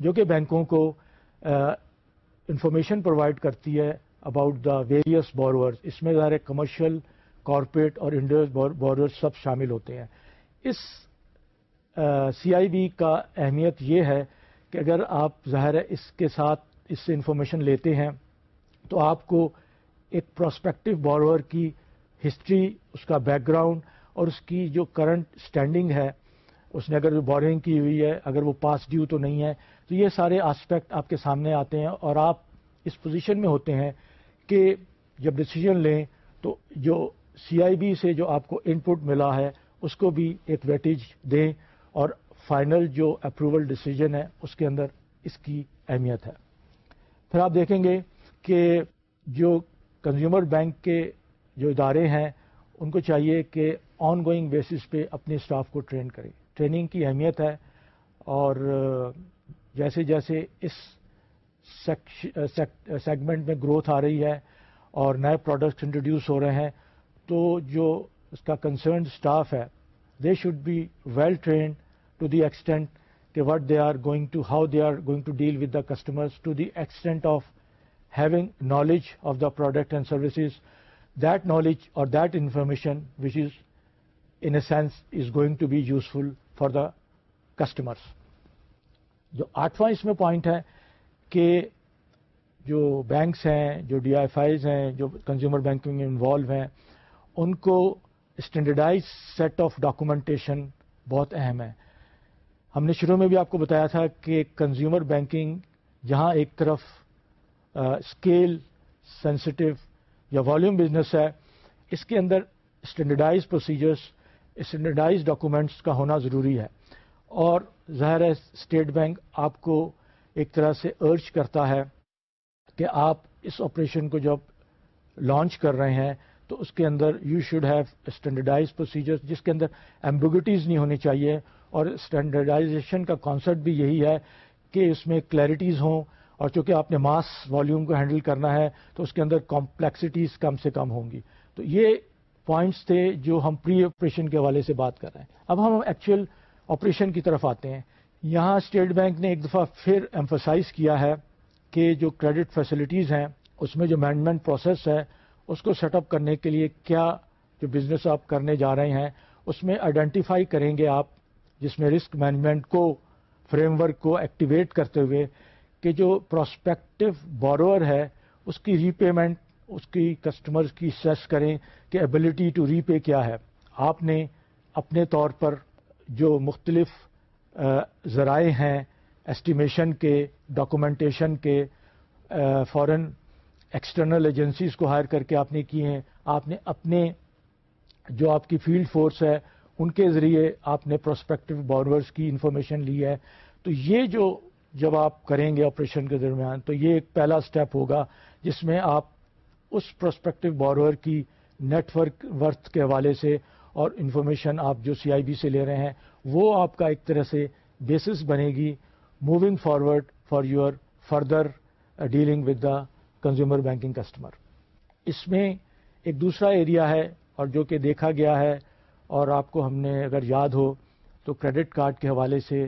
جو کہ بینکوں کو انفارمیشن پرووائڈ کرتی ہے اباؤٹ دا ویریئس بورورز اس میں ظاہر کمرشل کارپوریٹ اور انڈیویز بورڈر سب شامل ہوتے ہیں۔ اس سی آئی بی کا اہمیت یہ ہے کہ اگر آپ ظاہر ہے اس کے ساتھ اس سے انفارمیشن لیتے ہیں تو آپ کو ایک پراسپیکٹو بورور کی ہسٹری اس کا بیک گراؤنڈ اور اس کی جو کرنٹ اسٹینڈنگ ہے، اس نے اگر بورنگ کی ہوئی ہے، اگر وہ پاس ڈیو تو نہیں ہے، تو یہ سارے آسپیکٹ آپ کے سامنے آتے ہیں اور آپ اس پوزیشن میں ہوتے ہیں کہ جب ڈسیزن لیں تو جو سی آئی بی سے جو آپ کو ان پٹ ملا ہے، اس کو بھی ایک ویٹیج دیں اور فائنل جو اپروول ڈسیزن ہے، اس کے اندر اس کی اہمیت ہے۔ پھر آپ دیکھیں گے کہ جو کنزیومر بینک کے جو ادارے ہیں، ان کو چاہیے کہ آن گوئنگ بیسس پہ اپنے اسٹاف کو ٹرین کریں ٹریننگ کی اہمیت ہے اور جیسے جیسے اس سیگمنٹ میں گروتھ آ رہی ہے اور نئے پروڈکٹس انٹروڈیوس ہو رہے ہیں، تو جو اس کا کنسرنڈ اسٹاف ہے they should be well trained to the extent کہ what they are going to how they are going to deal with the customers to the extent of having knowledge of the product and services that knowledge اور that information which is in a sense is going to be useful for the customers جو آٹھواں اس میں point ہے کہ جو banks ہیں جو D I F Is ہیں جو کنزیومر بینکنگ میں انوالو ہیں ان کو اسٹینڈرڈائز سیٹ آف ڈاکومنٹیشن بہت اہم ہے ہم نے شروع میں بھی آپ کو بتایا تھا کہ کنزیومر بینکنگ جہاں ایک طرف اسکیل سینسٹیو یا والیوم بزنس ہے، اس کے اندر اسٹینڈرڈائز پروسیجرس اسٹینڈرڈائز ڈاکومنٹس کا ہونا ضروری ہے۔ اور ظاہر ہے اسٹیٹ بینک آپ کو ایک طرح سے ارج کرتا ہے کہ آپ اس آپریشن کو جب لانچ کر رہے ہیں، تو اس کے اندر you should have standardize procedure جس کے اندر ایمبوگٹیز نہیں ہونی چاہیے۔ اور اسٹینڈرڈائزیشن کا کانسیپٹ بھی یہی ہے کہ اس میں کلیئرٹیز ہوں۔ اور چونکہ آپ نے ماس والیوم کو ہینڈل کرنا ہے تو اس کے اندر کمپلیکسٹیز کم سے کم ہوں گی۔ تو یہ پوائنٹس تھے جو ہم پری آپریشن کے حوالے سے بات کر رہے ہیں۔ اب ہم ایکچوئل آپریشن کی طرف آتے ہیں۔ یہاں اسٹیٹ بینک نے ایک دفعہ پھر ایمفسائز کیا ہے کہ جو کریڈٹ فیسلٹیز ہیں، اس میں جو مینجمنٹ پروسیس ہے، اس کو سیٹ اپ کرنے کے لیے کیا جو بزنس آپ کرنے جا رہے ہیں، اس میں آئیڈینٹیفائی کریں گے آپ، جس میں رسک مینجمنٹ کو فریم ورک کو ایکٹیویٹ کرتے ہوئے کہ جو پراسپیکٹو بورور ہے، اس کی ری پیمنٹ اس کی کسٹمرز کی سیس کریں کہ ایبلٹی ٹو ری پے کیا ہے۔ آپ نے اپنے طور پر جو مختلف ذرائع ہیں ایسٹیمیشن کے ڈاکومنٹیشن کے فورن ایکسٹرنل ایجنسیز کو ہائر کر کے آپ نے کیے ہیں۔ آپ نے اپنے جو آپ کی فیلڈ فورس ہے، ان کے ذریعے آپ نے پروسپیکٹو بارورز کی انفارمیشن لی ہے۔ تو یہ جو جب آپ کریں گے آپریشن کے درمیان، تو یہ ایک پہلا سٹیپ ہوگا جس میں آپ اس پروسپیکٹو بارور کی نیٹ ورک ورتھ کے حوالے سے اور انفارمیشن آپ جو سی آئی بی سے لے رہے ہیں، وہ آپ کا ایک طرح سے بیسس بنے گی moving forward for your further dealing with the consumer banking customer اس میں ایک دوسرا ایریا ہے اور جو کہ دیکھا گیا ہے اور آپ کو ہم نے اگر یاد ہو، تو کریڈٹ کارڈ کے حوالے سے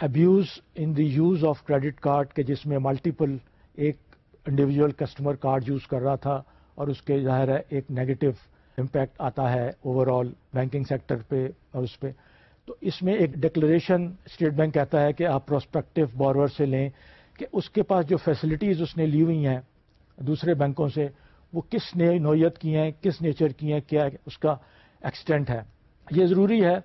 abuse in the use of credit card کے جس میں ملٹیپل ایک انڈیویجول کسٹمر کارڈ یوز کر رہا تھا اور اس کے ظاہر ہے ایک نیگیٹو امپیکٹ آتا ہے اوور آل بینکنگ سیکٹر پہ اور اس پہ۔ تو اس میں ایک ڈکلریشن اسٹیٹ بینک کہتا ہے کہ آپ پروسپیکٹو بورور سے لیں کہ اس کے پاس جو فیسلٹیز اس نے لی ہوئی ہیں دوسرے بینکوں سے، وہ کس نے نوعیت کی ہیں، کس نیچر کی ہیں، کیا اس کا ایکسٹینٹ ہے۔ یہ ضروری ہے،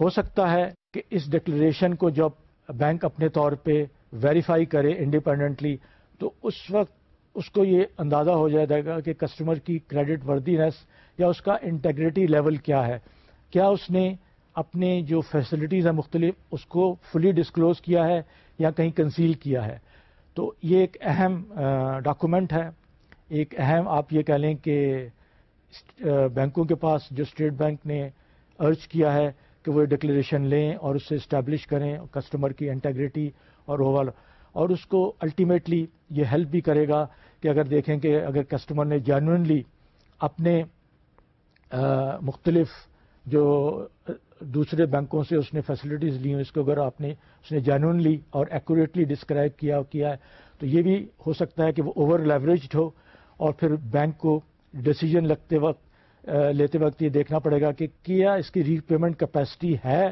ہو سکتا ہے کہ اس ڈکلریشن کو جب بینک اپنے طور پہ ویریفائی کرے انڈیپینڈنٹلی، تو اس وقت اس کو یہ اندازہ ہو جائے گا کہ کسٹمر کی کریڈٹ وردینس یا اس کا انٹیگریٹی لیول کیا ہے۔ کیا اس نے اپنے جو فیسلٹیز ہیں مختلف، اس کو فلی ڈسکلوز کیا ہے یا کہیں کنسیل کیا ہے؟ تو یہ ایک اہم ڈاکومنٹ ہے۔ ایک اہم، آپ یہ کہہ لیں کہ بینکوں کے پاس جو اسٹیٹ بینک نے ارج کیا ہے کہ وہ ڈکلیریشن لیں اور اسے اسٹیبلش کریں کسٹمر کی انٹیگریٹی اور اوور اور اس کو الٹیمیٹلی یہ ہیلپ بھی کرے گا کہ اگر دیکھیں کہ اگر کسٹمر نے جینونلی اپنے مختلف جو دوسرے بینکوں سے اس نے فیسلٹیز لی ہیں اس کو اگر آپ نے، اس نے جینونلی اور ایکوریٹلی ڈسکرائب کیا کیا ہے، تو یہ بھی ہو سکتا ہے کہ وہ اوور لیوریجڈ ہو اور پھر بینک کو ڈسیزن لگتے وقت لیتے وقت یہ دیکھنا پڑے گا کہ کیا اس کی ری پیمنٹ کیپیسٹی ہے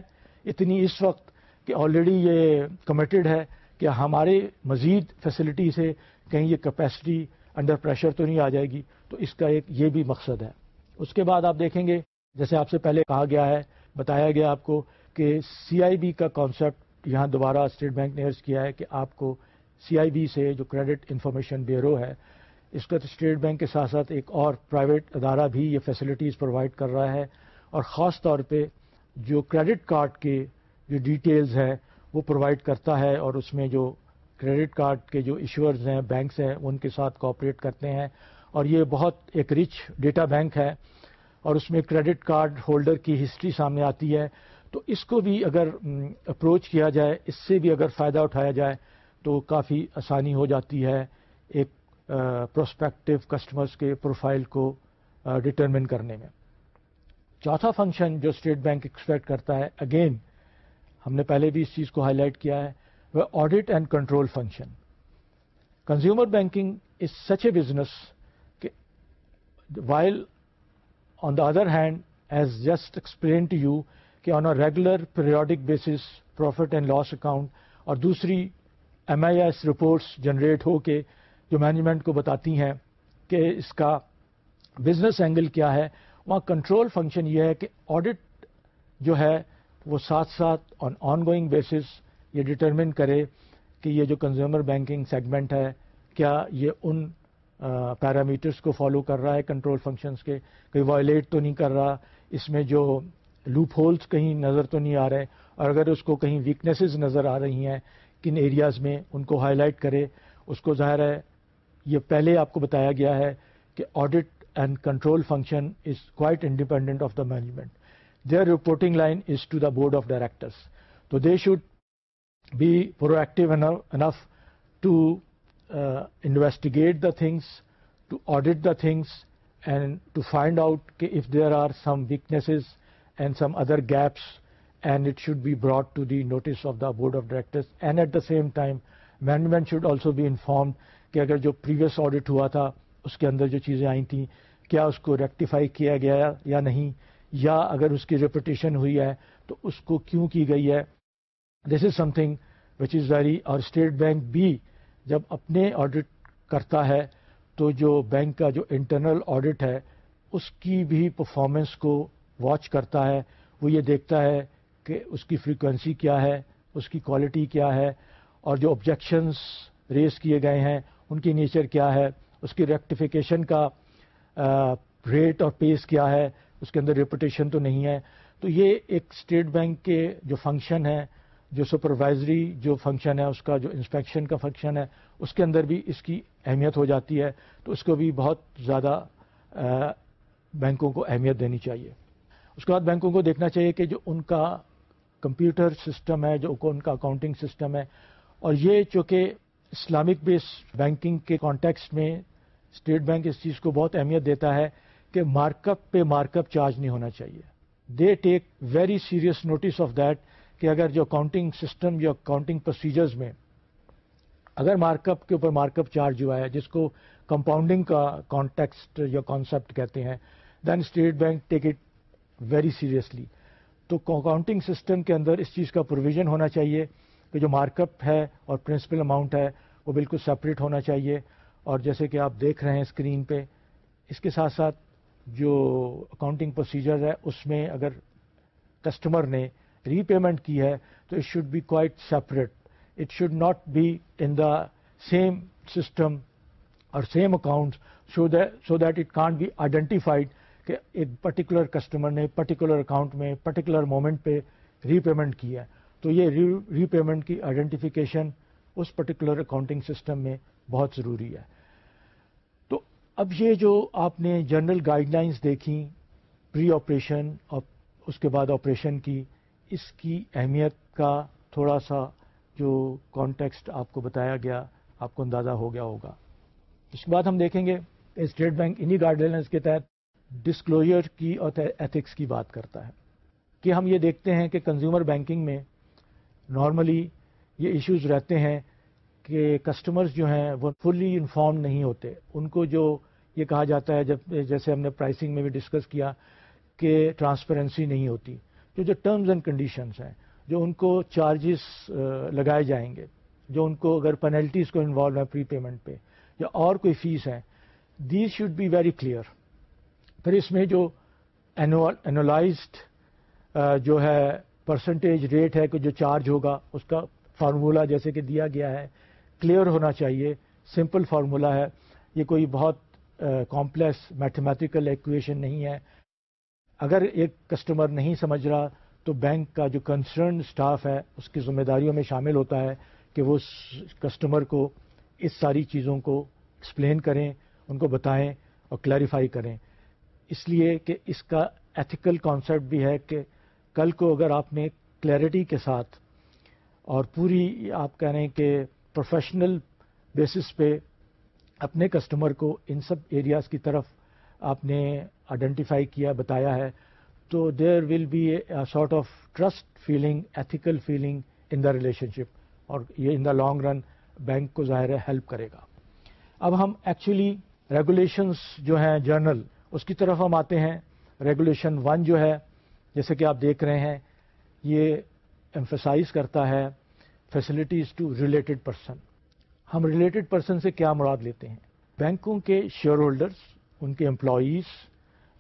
اتنی اس وقت کہ آلریڈی یہ کمیٹڈ ہے کہ ہمارے مزید فیسلٹی سے کہیں یہ کیپیسٹی انڈر پریشر تو نہیں آ جائے گی۔ تو اس کا ایک یہ بھی مقصد ہے۔ اس کے بعد آپ دیکھیں گے، جیسے آپ سے پہلے کہا گیا ہے، بتایا گیا آپ کو کہ سی آئی بی کا کانسیپٹ یہاں دوبارہ اسٹیٹ بینک نے ارض کیا ہے کہ آپ کو سی آئی بی سے جو کریڈٹ انفارمیشن بیورو ہے اس کا اسٹیٹ بینک کے ساتھ ساتھ ایک اور پرائیویٹ ادارہ بھی یہ فیسلٹیز پرووائڈ کر رہا ہے اور خاص طور پہ جو کریڈٹ کارڈ کے جو ڈیٹیلز ہیں وہ پرووائڈ کرتا ہے اور اس میں جو کریڈٹ کارڈ کے جو ایشورز ہیں بینکس ہیں ان کے ساتھ کوآپریٹ کرتے ہیں اور یہ بہت ایک رچ ڈیٹا بینک ہے اور اس میں کریڈٹ کارڈ ہولڈر کی ہسٹری سامنے آتی ہے۔ تو اس کو بھی اگر اپروچ کیا جائے، اس سے بھی اگر فائدہ اٹھایا جائے تو کافی آسانی ہو جاتی ہے۔ ایک پروسپیکٹو کسٹمرز کے پروفائل کو ڈٹرمن کرنے میں۔ چوتھا فنکشن جو اسٹیٹ بینک ایکسپیکٹ کرتا ہے اگین ہم نے پہلے بھی اس چیز کو ہائی لائٹ کیا ہے، وہ audit and control function consumer banking is such a business کہ while on the other hand as just explain to you کہ on a regular periodic basis profit and loss account اور دوسری M I S reports generate ہو کے جو management کو بتاتی ہیں کہ اس کا بزنس اینگل کیا ہے، وہاں کنٹرول فنکشن یہ ہے کہ آڈٹ جو ہے وہ ساتھ ساتھ آن آن گوئنگ بیسس یہ ڈٹرمن کرے کہ یہ جو کنزیومر بینکنگ سیگمنٹ ہے، کیا یہ ان پیرامیٹرس کو فالو کر رہا ہے کنٹرول فنکشنز کے؟ کہیں وائلیٹ تو نہیں کر رہا، اس میں جو لوپ ہولز کہیں نظر تو نہیں آ رہے، اور اگر اس کو کہیں ویکنیسز نظر آ رہی ہیں، کن ایریاز میں ان کو ہائی لائٹ کرے، اس کو ظاہر ہے یہ پہلے آپ کو بتایا گیا ہے کہ audit and control function is quite independent of the management their reporting line is to the board of directors تو they should be pro enough to investigate the things to audit the things and to find out کہ if there are some weaknesses and some other gaps and it should be brought to the notice of the board of directors and at the same time management should also be informed کہ اگر جو previous audit ہوا تھا، اس کے اندر جو چیزیں آئی تھیں، کیا اس کو ریکٹیفائی کیا گیا یا نہیں؟ یا اگر اس کی ریپوٹیشن ہوئی ہے، تو اس کو کیوں کی گئی ہے؟ This is something which is very اور اسٹیٹ بینک بھی جب اپنے آڈٹ کرتا ہے، تو جو بینک کا جو انٹرنل آڈٹ ہے، اس کی بھی پرفارمنس کو واچ کرتا ہے۔ وہ یہ دیکھتا ہے کہ اس کی فریکوینسی کیا ہے، اس کی کوالٹی کیا ہے، اور جو آبجیکشنس ریز کیے گئے ہیں ان کی نیچر کیا ہے، اس کی ریکٹیفیکیشن کا ریٹ اور پیس کیا ہے، اس کے اندر ریپوٹیشن تو نہیں ہے۔ تو یہ ایک اسٹیٹ بینک کے جو فنکشن ہے، جو سپروائزری جو فنکشن ہے، اس کا جو انسپیکشن کا فنکشن ہے، اس کے اندر بھی اس کی اہمیت ہو جاتی ہے۔ تو اس کو بھی بہت زیادہ بینکوں کو اہمیت دینی چاہیے۔ اس کے بعد بینکوں کو دیکھنا چاہیے کہ جو ان کا کمپیوٹر سسٹم ہے، جو ان کا اکاؤنٹنگ سسٹم ہے، اور یہ چونکہ اسلامک بیس بینکنگ کے کانٹیکس میں اسٹیٹ بینک اس چیز کو بہت اہمیت دیتا ہے کہ مارک اپ پہ مارک اپ چارج نہیں ہونا چاہیے۔ They take very serious notice of that کہ اگر جو اکاؤنٹنگ سسٹم یا اکاؤنٹنگ پروسیجرز میں اگر مارک اپ کے اوپر مارک اپ چارج ہوا ہے، جس کو کمپاؤنڈنگ کا کانٹیکسٹ یا کانسیپٹ کہتے ہیں then State Bank take it very seriously تو اکاؤنٹنگ سسٹم کے اندر اس چیز کا پروویژن ہونا چاہیے۔ کہ جو مارک اپ ہے اور پرنسپل اماؤنٹ ہے وہ بالکل سپریٹ ہونا چاہیے اور جیسے کہ آپ دیکھ رہے ہیں اسکرین پہ، اس کے ساتھ ساتھ جو اکاؤنٹنگ پروسیجر ہے، اس میں اگر کسٹمر نے ری پیمنٹ کی ہے تو it should be quite separate it should not be in the same system or same account so that it can't be identified کہ ایک پرٹیکولر کسٹمر نے پرٹیکولر اکاؤنٹ میں پرٹیکولر مومنٹ پہ ری پیمنٹ کی ہے۔ تو یہ ری پیمنٹ کی آئیڈینٹیفیکیشن اس پرٹیکولر اکاؤنٹنگ سسٹم میں بہت ضروری ہے۔ تو اب یہ جو آپ نے جنرل گائیڈ لائنس دیکھی پری آپریشن اور اس کے بعد آپریشن کی، اس کی اہمیت کا تھوڑا سا جو کانٹیکسٹ آپ کو بتایا گیا، آپ کو اندازہ ہو گیا ہوگا۔ اس کے بعد ہم دیکھیں گے اسٹیٹ بینک انہی گائیڈ لائنس کے تحت ڈسکلوجر کی اور ایتھکس کی بات کرتا ہے۔ کہ ہم یہ دیکھتے ہیں کہ کنزیومر بینکنگ میں نارملی یہ ایشوز رہتے ہیں کہ کسٹمرز جو ہیں وہ فلی انفارم نہیں ہوتے۔ ان کو جو یہ کہا جاتا ہے جب جیسے ہم نے پرائسنگ میں بھی ڈسکس کیا کہ ٹرانسپیرنسی نہیں ہوتی۔ جو جو ٹرمز اینڈ کنڈیشنز ہیں، جو ان کو چارجز لگائے جائیں گے، جو ان کو اگر پینلٹیز کو انوالو ہے پری پیمنٹ پہ، یا اور کوئی فیس ہے these should be very clear پھر اس میں جو اینولائزڈ جو ہے پرسنٹیج ریٹ ہے کہ جو چارج ہوگا، اس کا فارمولا جیسے کہ دیا گیا ہے کلیئر ہونا چاہیے سمپل فارمولا ہے. یہ کوئی بہت کمپلیکس میتھمیٹیکل ایکویشن نہیں ہے. اگر ایک کسٹمر نہیں سمجھ رہا تو بینک کا جو کنسرن سٹاف ہے، اس کی ذمہ داریوں میں شامل ہوتا ہے کہ وہ کسٹمر کو اس ساری چیزوں کو ایکسپلین کریں، ان کو بتائیں اور کلیریفائی کریں. اس لیے کہ اس کا ایتھیکل کانسیپٹ بھی ہے کہ کل کو اگر آپ نے کلیئرٹی کے ساتھ اور پوری آپ کہہ رہے ہیں کہ پروفیشنل بیسس پہ اپنے کسٹمر کو ان سب ایریاز کی طرف آپ نے آئیڈینٹیفائی کیا، بتایا ہے، تو there will be a sort of trust feeling ethical feeling in the relationship اور یہ ان دا لانگ رن بینک کو ظاہر ہے ہیلپ کرے گا۔ اب ہم ایکچولی ریگولیشنس جو ہیں جرنل اس کی طرف ہم آتے ہیں۔ ریگولیشن ون جو ہے جیسے کہ آپ دیکھ رہے ہیں، یہ ایمفسائز کرتا ہے فیسلٹیز ٹو ریلیٹڈ پرسن ہم ریلیٹڈ پرسن سے کیا مراد لیتے ہیں؟ بینکوں کے شیئر ہولڈرس ان کے امپلائیز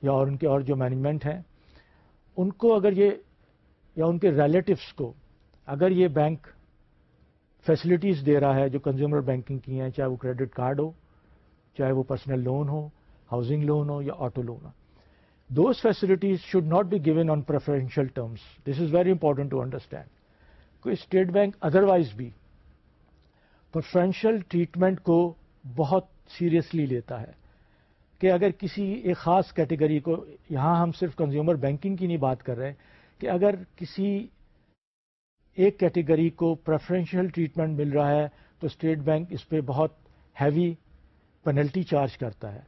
یا اور ان کے اور جو مینجمنٹ ہیں، ان کو اگر یہ یا ان کے ریلیٹوس کو اگر یہ بینک فیسلٹیز دے رہا ہے جو کنزیومر بینکنگ کی ہیں، چاہے وہ کریڈٹ کارڈ ہو، چاہے وہ پرسنل لون ہو ہاؤسنگ لون ہو یا auto loan who those facilities should not be given on preferential terms this is very important to understand کوئی اسٹیٹ بینک ادروائز بھی پریفرینشیل ٹریٹمنٹ کو بہت سیریسلی لیتا ہے کہ اگر کسی ایک خاص کیٹیگری کو یہاں ہم صرف کنزیومر بینکنگ کی نہیں بات کر رہے کہ اگر کسی ایک کیٹیگری کو پریفرینشیل ٹریٹمنٹ مل رہا ہے تو اسٹیٹ بینک اس پہ بہت ہیوی پینلٹی چارج کرتا ہے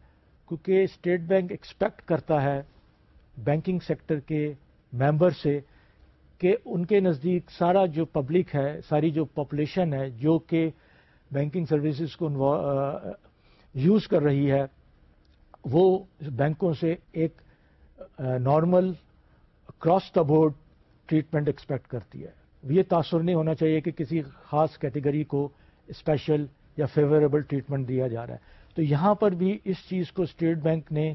کیونکہ اسٹیٹ بینک ایکسپیکٹ کرتا ہے بینکنگ سیکٹر کے ممبر سے کہ ان کے نزدیک سارا جو پبلک ہے، ساری جو پاپولیشن ہے، جو کہ بینکنگ سروسز کو یوز کر رہی ہے، وہ بینکوں سے ایک normal cross the board treatment expect کرتی ہے۔ یہ تاثر نہیں ہونا چاہیے کہ کسی خاص کیٹیگری کو اسپیشل یا فیوریبل ٹریٹمنٹ دیا جا رہا ہے۔ تو یہاں پر بھی اس چیز کو اسٹیٹ بینک نے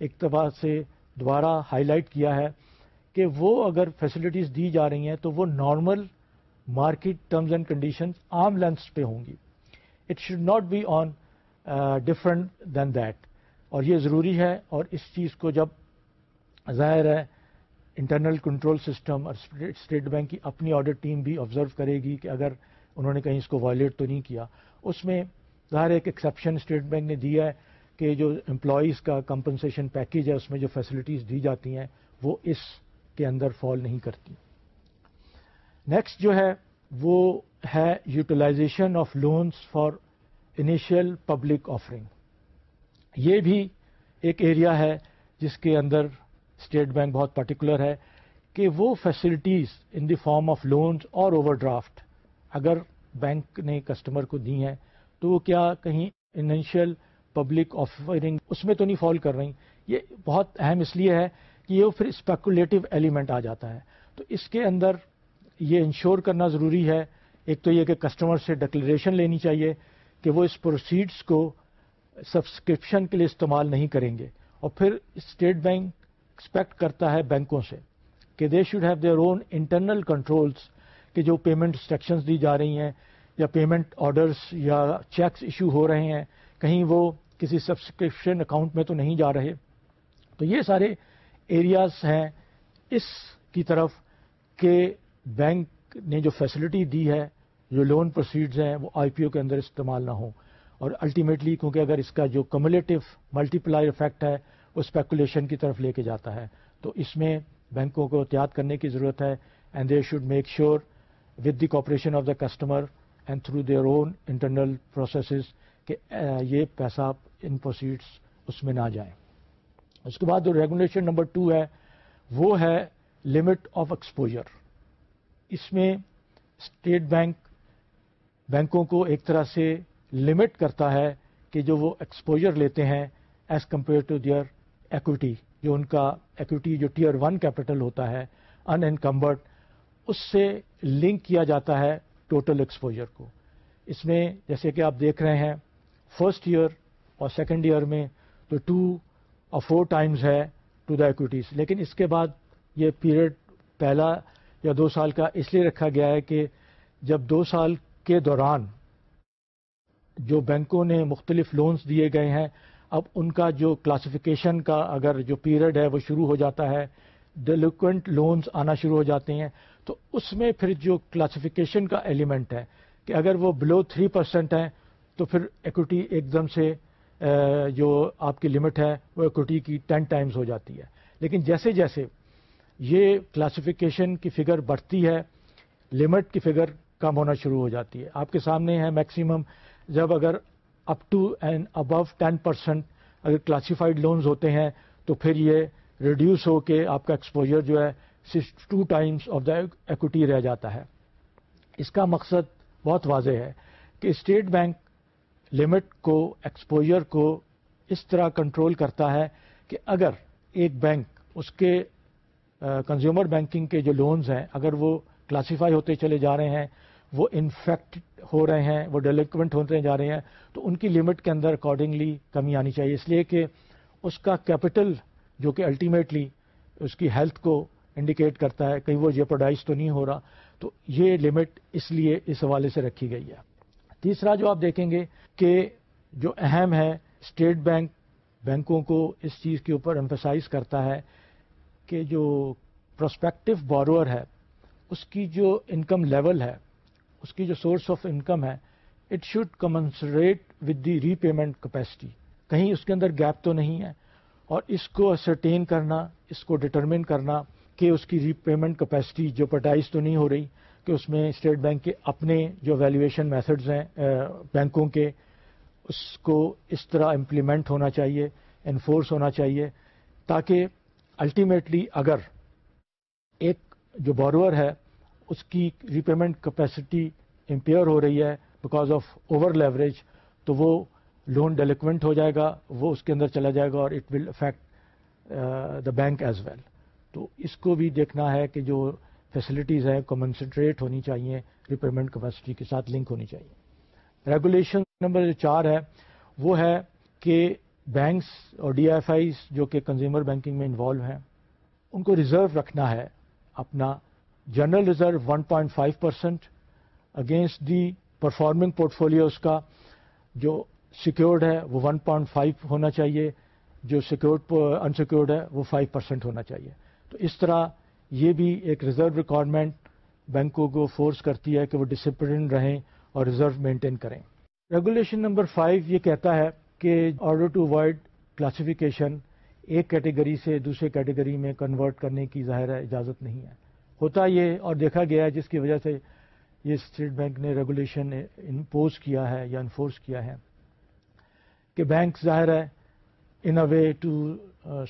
اقتباس سے دوبارہ ہائی لائٹ کیا ہے کہ وہ اگر فیسلٹیز دی جا رہی ہیں تو وہ normal market terms and conditions عام لینس پہ ہوں گی۔ It should not be on different than that اور یہ ضروری ہے اور اس چیز کو جب ظاہر ہے انٹرنل کنٹرول سسٹم اور اسٹیٹ بینک کی اپنی آڈٹ ٹیم بھی آبزرو کرے گی کہ اگر انہوں نے کہیں اس کو وائلیٹ تو نہیں کیا۔ اس میں ظاہر ایک ایکسیپشن اسٹیٹ بینک نے دیا ہے کہ جو امپلائیز کا کمپنسیشن پیکیج ہے، اس میں جو فیسلٹیز دی جاتی ہیں، وہ اس کے اندر فال نہیں کرتی۔ نیکسٹ جو ہے، وہ ہے utilization of loans for initial public offering یہ بھی ایک ایریا ہے جس کے اندر اسٹیٹ بینک بہت پرٹیکولر ہے کہ وہ facilities in the form of loans اور اوور ڈرافٹ اگر بینک نے کسٹمر کو دی ہیں تو وہ کیا کہیں انشیل پبلک آفرنگ اس میں تو نہیں فال کر رہی۔ یہ بہت اہم اس لیے ہے کہ یہ پھر اسپیکولیٹو ایلیمنٹ آ جاتا ہے۔ تو اس کے اندر یہ انشور کرنا ضروری ہے۔ ایک تو یہ کہ کسٹمر سے ڈکلریشن لینی چاہیے کہ وہ اس پروسیڈس کو سبسکرپشن کے لیے استعمال نہیں کریں گے۔ اور پھر اسٹیٹ بینک ایکسپیکٹ کرتا ہے بینکوں سے کہ they should have their own internal controls کہ جو پیمنٹ انسٹرکشنز دی جا رہی ہیں۔ یا پیمنٹ آرڈرس یا چیکس ایشو ہو رہے ہیں، کہیں وہ کسی سبسکرپشن اکاؤنٹ میں تو نہیں جا رہے۔ تو یہ سارے ایریاز ہیں اس کی طرف کہ بینک نے جو فیسلٹی دی ہے، جو لون پروسیڈز ہیں، وہ آئی پی او کے اندر استعمال نہ ہوں۔ اور الٹیمیٹلی کیونکہ اگر اس کا جو کمولیٹو ملٹی پلائی افیکٹ ہے، وہ اسپیکولیشن کی طرف لے کے جاتا ہے۔ تو اس میں بینکوں کو احتیاط کرنے کی ضرورت ہے and they should make sure with the cooperation of the customer and through their own internal processes کہ یہ پیسہ ان پروسیڈس اس میں نہ جائیں۔ اس کے بعد جو ریگولیشن نمبر ٹو ہے، وہ ہے لمٹ آف ایکسپوجر اس میں اسٹیٹ بینک بینکوں کو ایک طرح سے لمٹ کرتا ہے کہ جو وہ ایکسپوجر لیتے ہیں as compare to their equity جو ان کا ایکوٹی جو ٹیئر ون کیپٹل ہوتا ہے ان انکمبرڈ اس سے لنک کیا جاتا ہے ٹوٹل ایکسپوجر کو۔ اس میں جیسے کہ آپ دیکھ رہے ہیں، فرسٹ ایئر اور سیکنڈ ایئر میں تو ٹو اور فور ٹائمز ہے ٹو دا ایکوٹیز لیکن اس کے بعد یہ پیریڈ پہلا یا دو سال کا اس لیے رکھا گیا ہے کہ جب دو سال کے دوران جو بینکوں نے مختلف لونز دیے گئے ہیں، اب ان کا جو کلاسیفیکیشن کا اگر جو پیریڈ ہے وہ شروع ہو جاتا ہے ڈیلیکوینٹ لونز آنا شروع ہو جاتے ہیں۔ تو اس میں پھر جو کلاسیفیکیشن کا ایلیمنٹ ہے کہ اگر وہ بلو تھری پرسینٹ ہیں، تو پھر ایکوٹی ایک دم سے جو آپ کی لمٹ ہے، وہ ایکوٹی کی ٹین ٹائمز ہو جاتی ہے۔ لیکن جیسے جیسے یہ کلاسیفیکیشن کی فگر بڑھتی ہے لمٹ کی فگر کم ہونا شروع ہو جاتی ہے۔ آپ کے سامنے ہے میکسیمم جب اگر up to and above ten percent اگر کلاسیفائڈ لونز ہوتے ہیں، تو پھر یہ ریڈیوس ہو کے آپ کا ایکسپوجر جو ہے two times of the equity رہ جاتا ہے۔ اس کا مقصد بہت واضح ہے کہ اسٹیٹ بینک لمٹ کو ایکسپوجر کو اس طرح کنٹرول کرتا ہے کہ اگر ایک بینک اس کے کنزیومر بینکنگ کے جو لونز ہیں، اگر وہ کلاسیفائی ہوتے چلے جا رہے ہیں، وہ انفیکٹ ہو رہے ہیں، وہ ڈیلیکوینٹ ہوتے جا رہے ہیں، تو ان کی لمٹ کے اندر اکارڈنگلی کمی آنی چاہیے۔ اس لیے کہ اس کا کیپٹل جو کہ الٹیمیٹلی اس کی ہیلتھ کو انڈیکیٹ کرتا ہے کہیں وہ جیپوڈائز تو نہیں ہو رہا۔ تو یہ لمٹ اس لیے اس حوالے سے رکھی گئی ہے۔ تیسرا جو آپ دیکھیں گے کہ جو اہم ہے اسٹیٹ بینک بینکوں کو اس چیز کے اوپر امفسائز کرتا ہے کہ جو پروسپیکٹو بورور ہے، اس کی جو انکم لیول ہے، اس کی جو سورس آف انکم ہے it should commensurate with the repayment capacity کہیں اس کے اندر گیپ تو نہیں ہے۔ اور اس کو اسرٹین کرنا، اس کو ڈٹرمن کرنا کہ اس کی ری پیمنٹ کیپیسٹی جو پٹائز تو نہیں ہو رہی، کہ اس میں اسٹیٹ بینک کے اپنے جو ویلیویشن میتھڈز ہیں بینکوں کے، اس کو اس طرح امپلیمنٹ ہونا چاہیے انفورس ہونا چاہیے، تاکہ الٹیمیٹلی اگر ایک جو بورور ہے، اس کی ری پیمنٹ کیپیسٹی امپیئر ہو رہی ہے بیکاز آف اوور لیوریج تو وہ لون ڈیلیکوینٹ ہو جائے گا، وہ اس کے اندر چلا جائے گا اور it will affect the bank as well تو اس کو بھی دیکھنا ہے کہ جو فیسلٹیز ہیں کمنسنٹریٹ ہونی چاہیے ریپیمنٹ کیپیسٹی کے ساتھ لنک ہونی چاہیے. ریگولیشن نمبر جو چار ہے، وہ ہے کہ بینکس اور ڈی ایف آئیز جو کہ کنزیومر بینکنگ میں انوالو ہیں، ان کو ریزرو رکھنا ہے اپنا general reserve 1.5 percent against the performing portfolio کا، جو سیکورڈ ہے، وہ 1.5 ہونا چاہیے، جو سیکورڈ انسیکورڈ ہے، وہ 5 پرسینٹ ہونا چاہیے۔ تو اس طرح یہ بھی ایک ریزرو ریکوائرمنٹ بینکوں کو فورس کرتی ہے کہ وہ ڈسپلن رہیں اور ریزرو مینٹین کریں۔ ریگولیشن نمبر فائیو یہ کہتا ہے کہ آرڈر ٹو اوائڈ کلاسیفیکیشن ایک کیٹیگری سے دوسرے کیٹیگری میں کنورٹ کرنے کی ظاہر ہے اجازت نہیں ہے۔ ہوتا یہ اور دیکھا گیا ہے، جس کی وجہ سے یہ اسٹیٹ بینک نے ریگولیشن امپوز کیا ہے یا انفورس کیا ہے۔ کہ بینک ظاہر ہے in a way to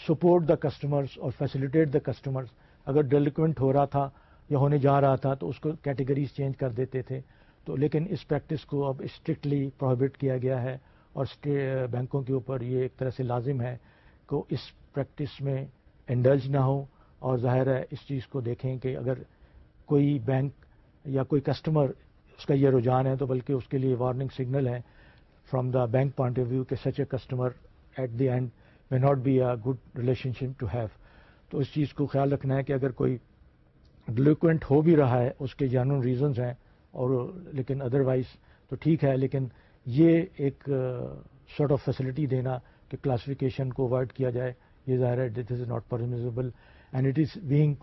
support the customers اور فیسیلیٹیٹ دا کسٹمرس اگر ڈیلیکوینٹ ہو رہا تھا یا ہونے جا رہا تھا، تو اس کو کیٹیگریز چینج کر دیتے تھے۔ تو لیکن اس پریکٹس کو اب اسٹرکٹلی پروہیبٹ کیا گیا ہے اور uh, بینکوں کے اوپر یہ ایک طرح سے لازم ہے کہ اس پریکٹس میں انڈلج نہ ہو۔ اور ظاہر ہے، اس چیز کو دیکھیں کہ اگر کوئی بینک یا کوئی کسٹمر اس کا یہ رجحان ہے، تو بلکہ اس کے لیے وارننگ سگنل ہے from the bank point of view کہ such a customer at the end may not be a good relationship to have. تو اس چیز کو خیال رکھنا ہے کہ اگر کوئی ڈلیکوینٹ ہو بھی رہا ہے، اس کے جانون ریزنز ہیں اور لیکن ادروائز تو ٹھیک ہے، لیکن یہ ایک سارٹ آف فیسلٹی دینا کہ کلاسیفیکیشن کو اوائڈ کیا جائے، یہ ظاہر ہے that is not permissible and it is being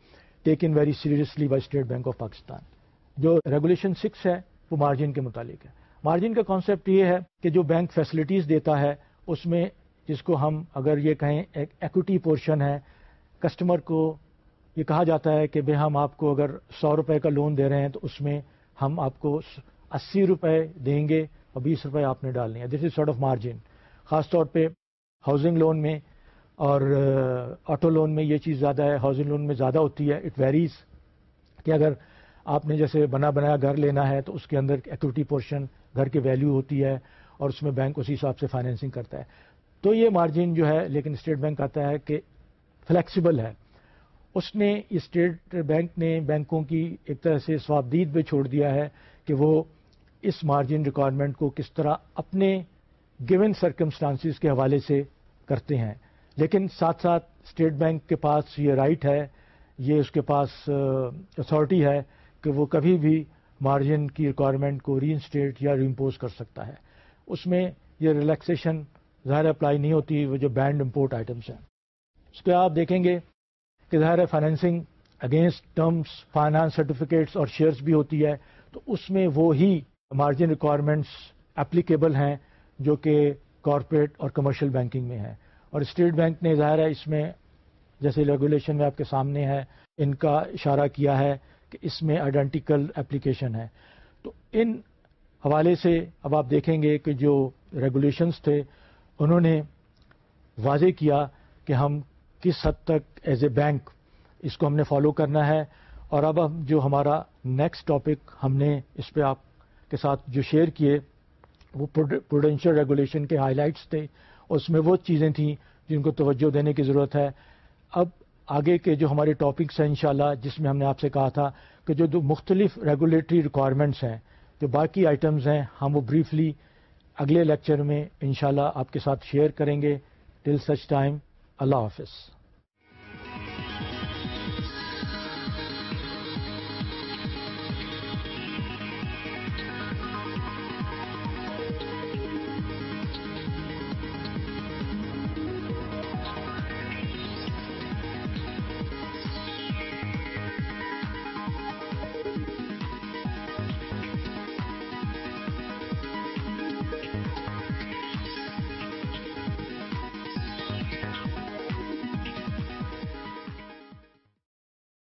taken very seriously by State Bank of Pakistan جو ریگولیشن سکس ہے وہ مارجن کے متعلق ہے۔ مارجن کا کانسیپٹ یہ ہے کہ جو بینک فیسلٹیز دیتا ہے، اس میں جس کو ہم اگر یہ کہیں ایک ایکوٹی پورشن ہے کسٹمر کو یہ کہا جاتا ہے کہ بھائی ہم آپ کو اگر سو روپے کا لون دے رہے ہیں تو اس میں ہم آپ کو اسی روپے دیں گے اور بیس روپے آپ نے ڈالنے ہیں۔ This is sort of margin خاص طور پہ ہاؤسنگ لون میں اور آٹو لون میں یہ چیز زیادہ ہے۔ ہاؤسنگ لون میں زیادہ ہوتی ہے۔ اٹ ویریز کہ اگر آپ نے جیسے بنا بنایا گھر لینا ہے تو اس کے اندر ایکوٹی پورشن گھر کی ویلیو ہوتی ہے اور اس میں بینک اسی حساب سے فائنینسنگ کرتا ہے۔ تو یہ مارجن جو ہے، لیکن اسٹیٹ بینک آتا ہے کہ فلیکسیبل ہے۔ اس نے اسٹیٹ بینک نے بینکوں کی ایک طرح سے سوابدید پہ چھوڑ دیا ہے کہ وہ اس مارجن ریکوائرمنٹ کو کس طرح اپنے گیون سرکمسٹانسز کے حوالے سے کرتے ہیں۔ لیکن ساتھ ساتھ اسٹیٹ بینک کے پاس یہ رائٹ ہے، یہ اس کے پاس اتھارٹی ہے کہ وہ کبھی بھی مارجن کی ریکوائرمنٹ کو ری انسٹیٹ یا ری امپوز کر سکتا ہے۔ اس میں یہ ریلیکسیشن ظاہر اپلائی نہیں ہوتی، وہ جو بینڈ امپورٹ آئٹمس ہیں۔ اس پہ آپ دیکھیں گے کہ ظاہر financing against terms finance certificates اور شیئرس بھی ہوتی ہے۔ تو اس میں وہی مارجن ریکوائرمنٹس اپلیکیبل ہیں جو کہ کارپوریٹ اور کمرشل بینکنگ میں ہیں۔ اور اسٹیٹ بینک نے ظاہر ہے اس میں، جیسے ریگولیشن میں آپ کے سامنے ہے، ان کا اشارہ کیا ہے کہ اس میں آئیڈینٹیکل اپلیکیشن ہے۔ تو ان حوالے سے اب آپ دیکھیں گے کہ جو ریگولیشنس تھے، انہوں نے واضح کیا کہ ہم کس حد تک ایز اے بینک اس کو ہم نے فالو کرنا ہے۔ اور اب ہم جو ہمارا نیکسٹ ٹاپک ہم نے اس پہ آپ کے ساتھ جو شیئر کیے، وہ پروڈینشیل ریگولیشن کے ہائی لائٹس تھے۔ اس میں وہ چیزیں تھیں جن کو توجہ دینے کی ضرورت ہے۔ اب آگے کے جو ہمارے ٹاپکس ہیں انشاءاللہ، جس میں ہم نے آپ سے کہا تھا کہ جو جو مختلف ریگولیٹری ریکوائرمنٹس ہیں، جو باقی آئٹمز ہیں، ہم وہ بریفلی اگلے لیکچر میں انشاءاللہ آپ کے ساتھ شیئر کریں گے۔ ٹل سچ ٹائم اللہ حافظ۔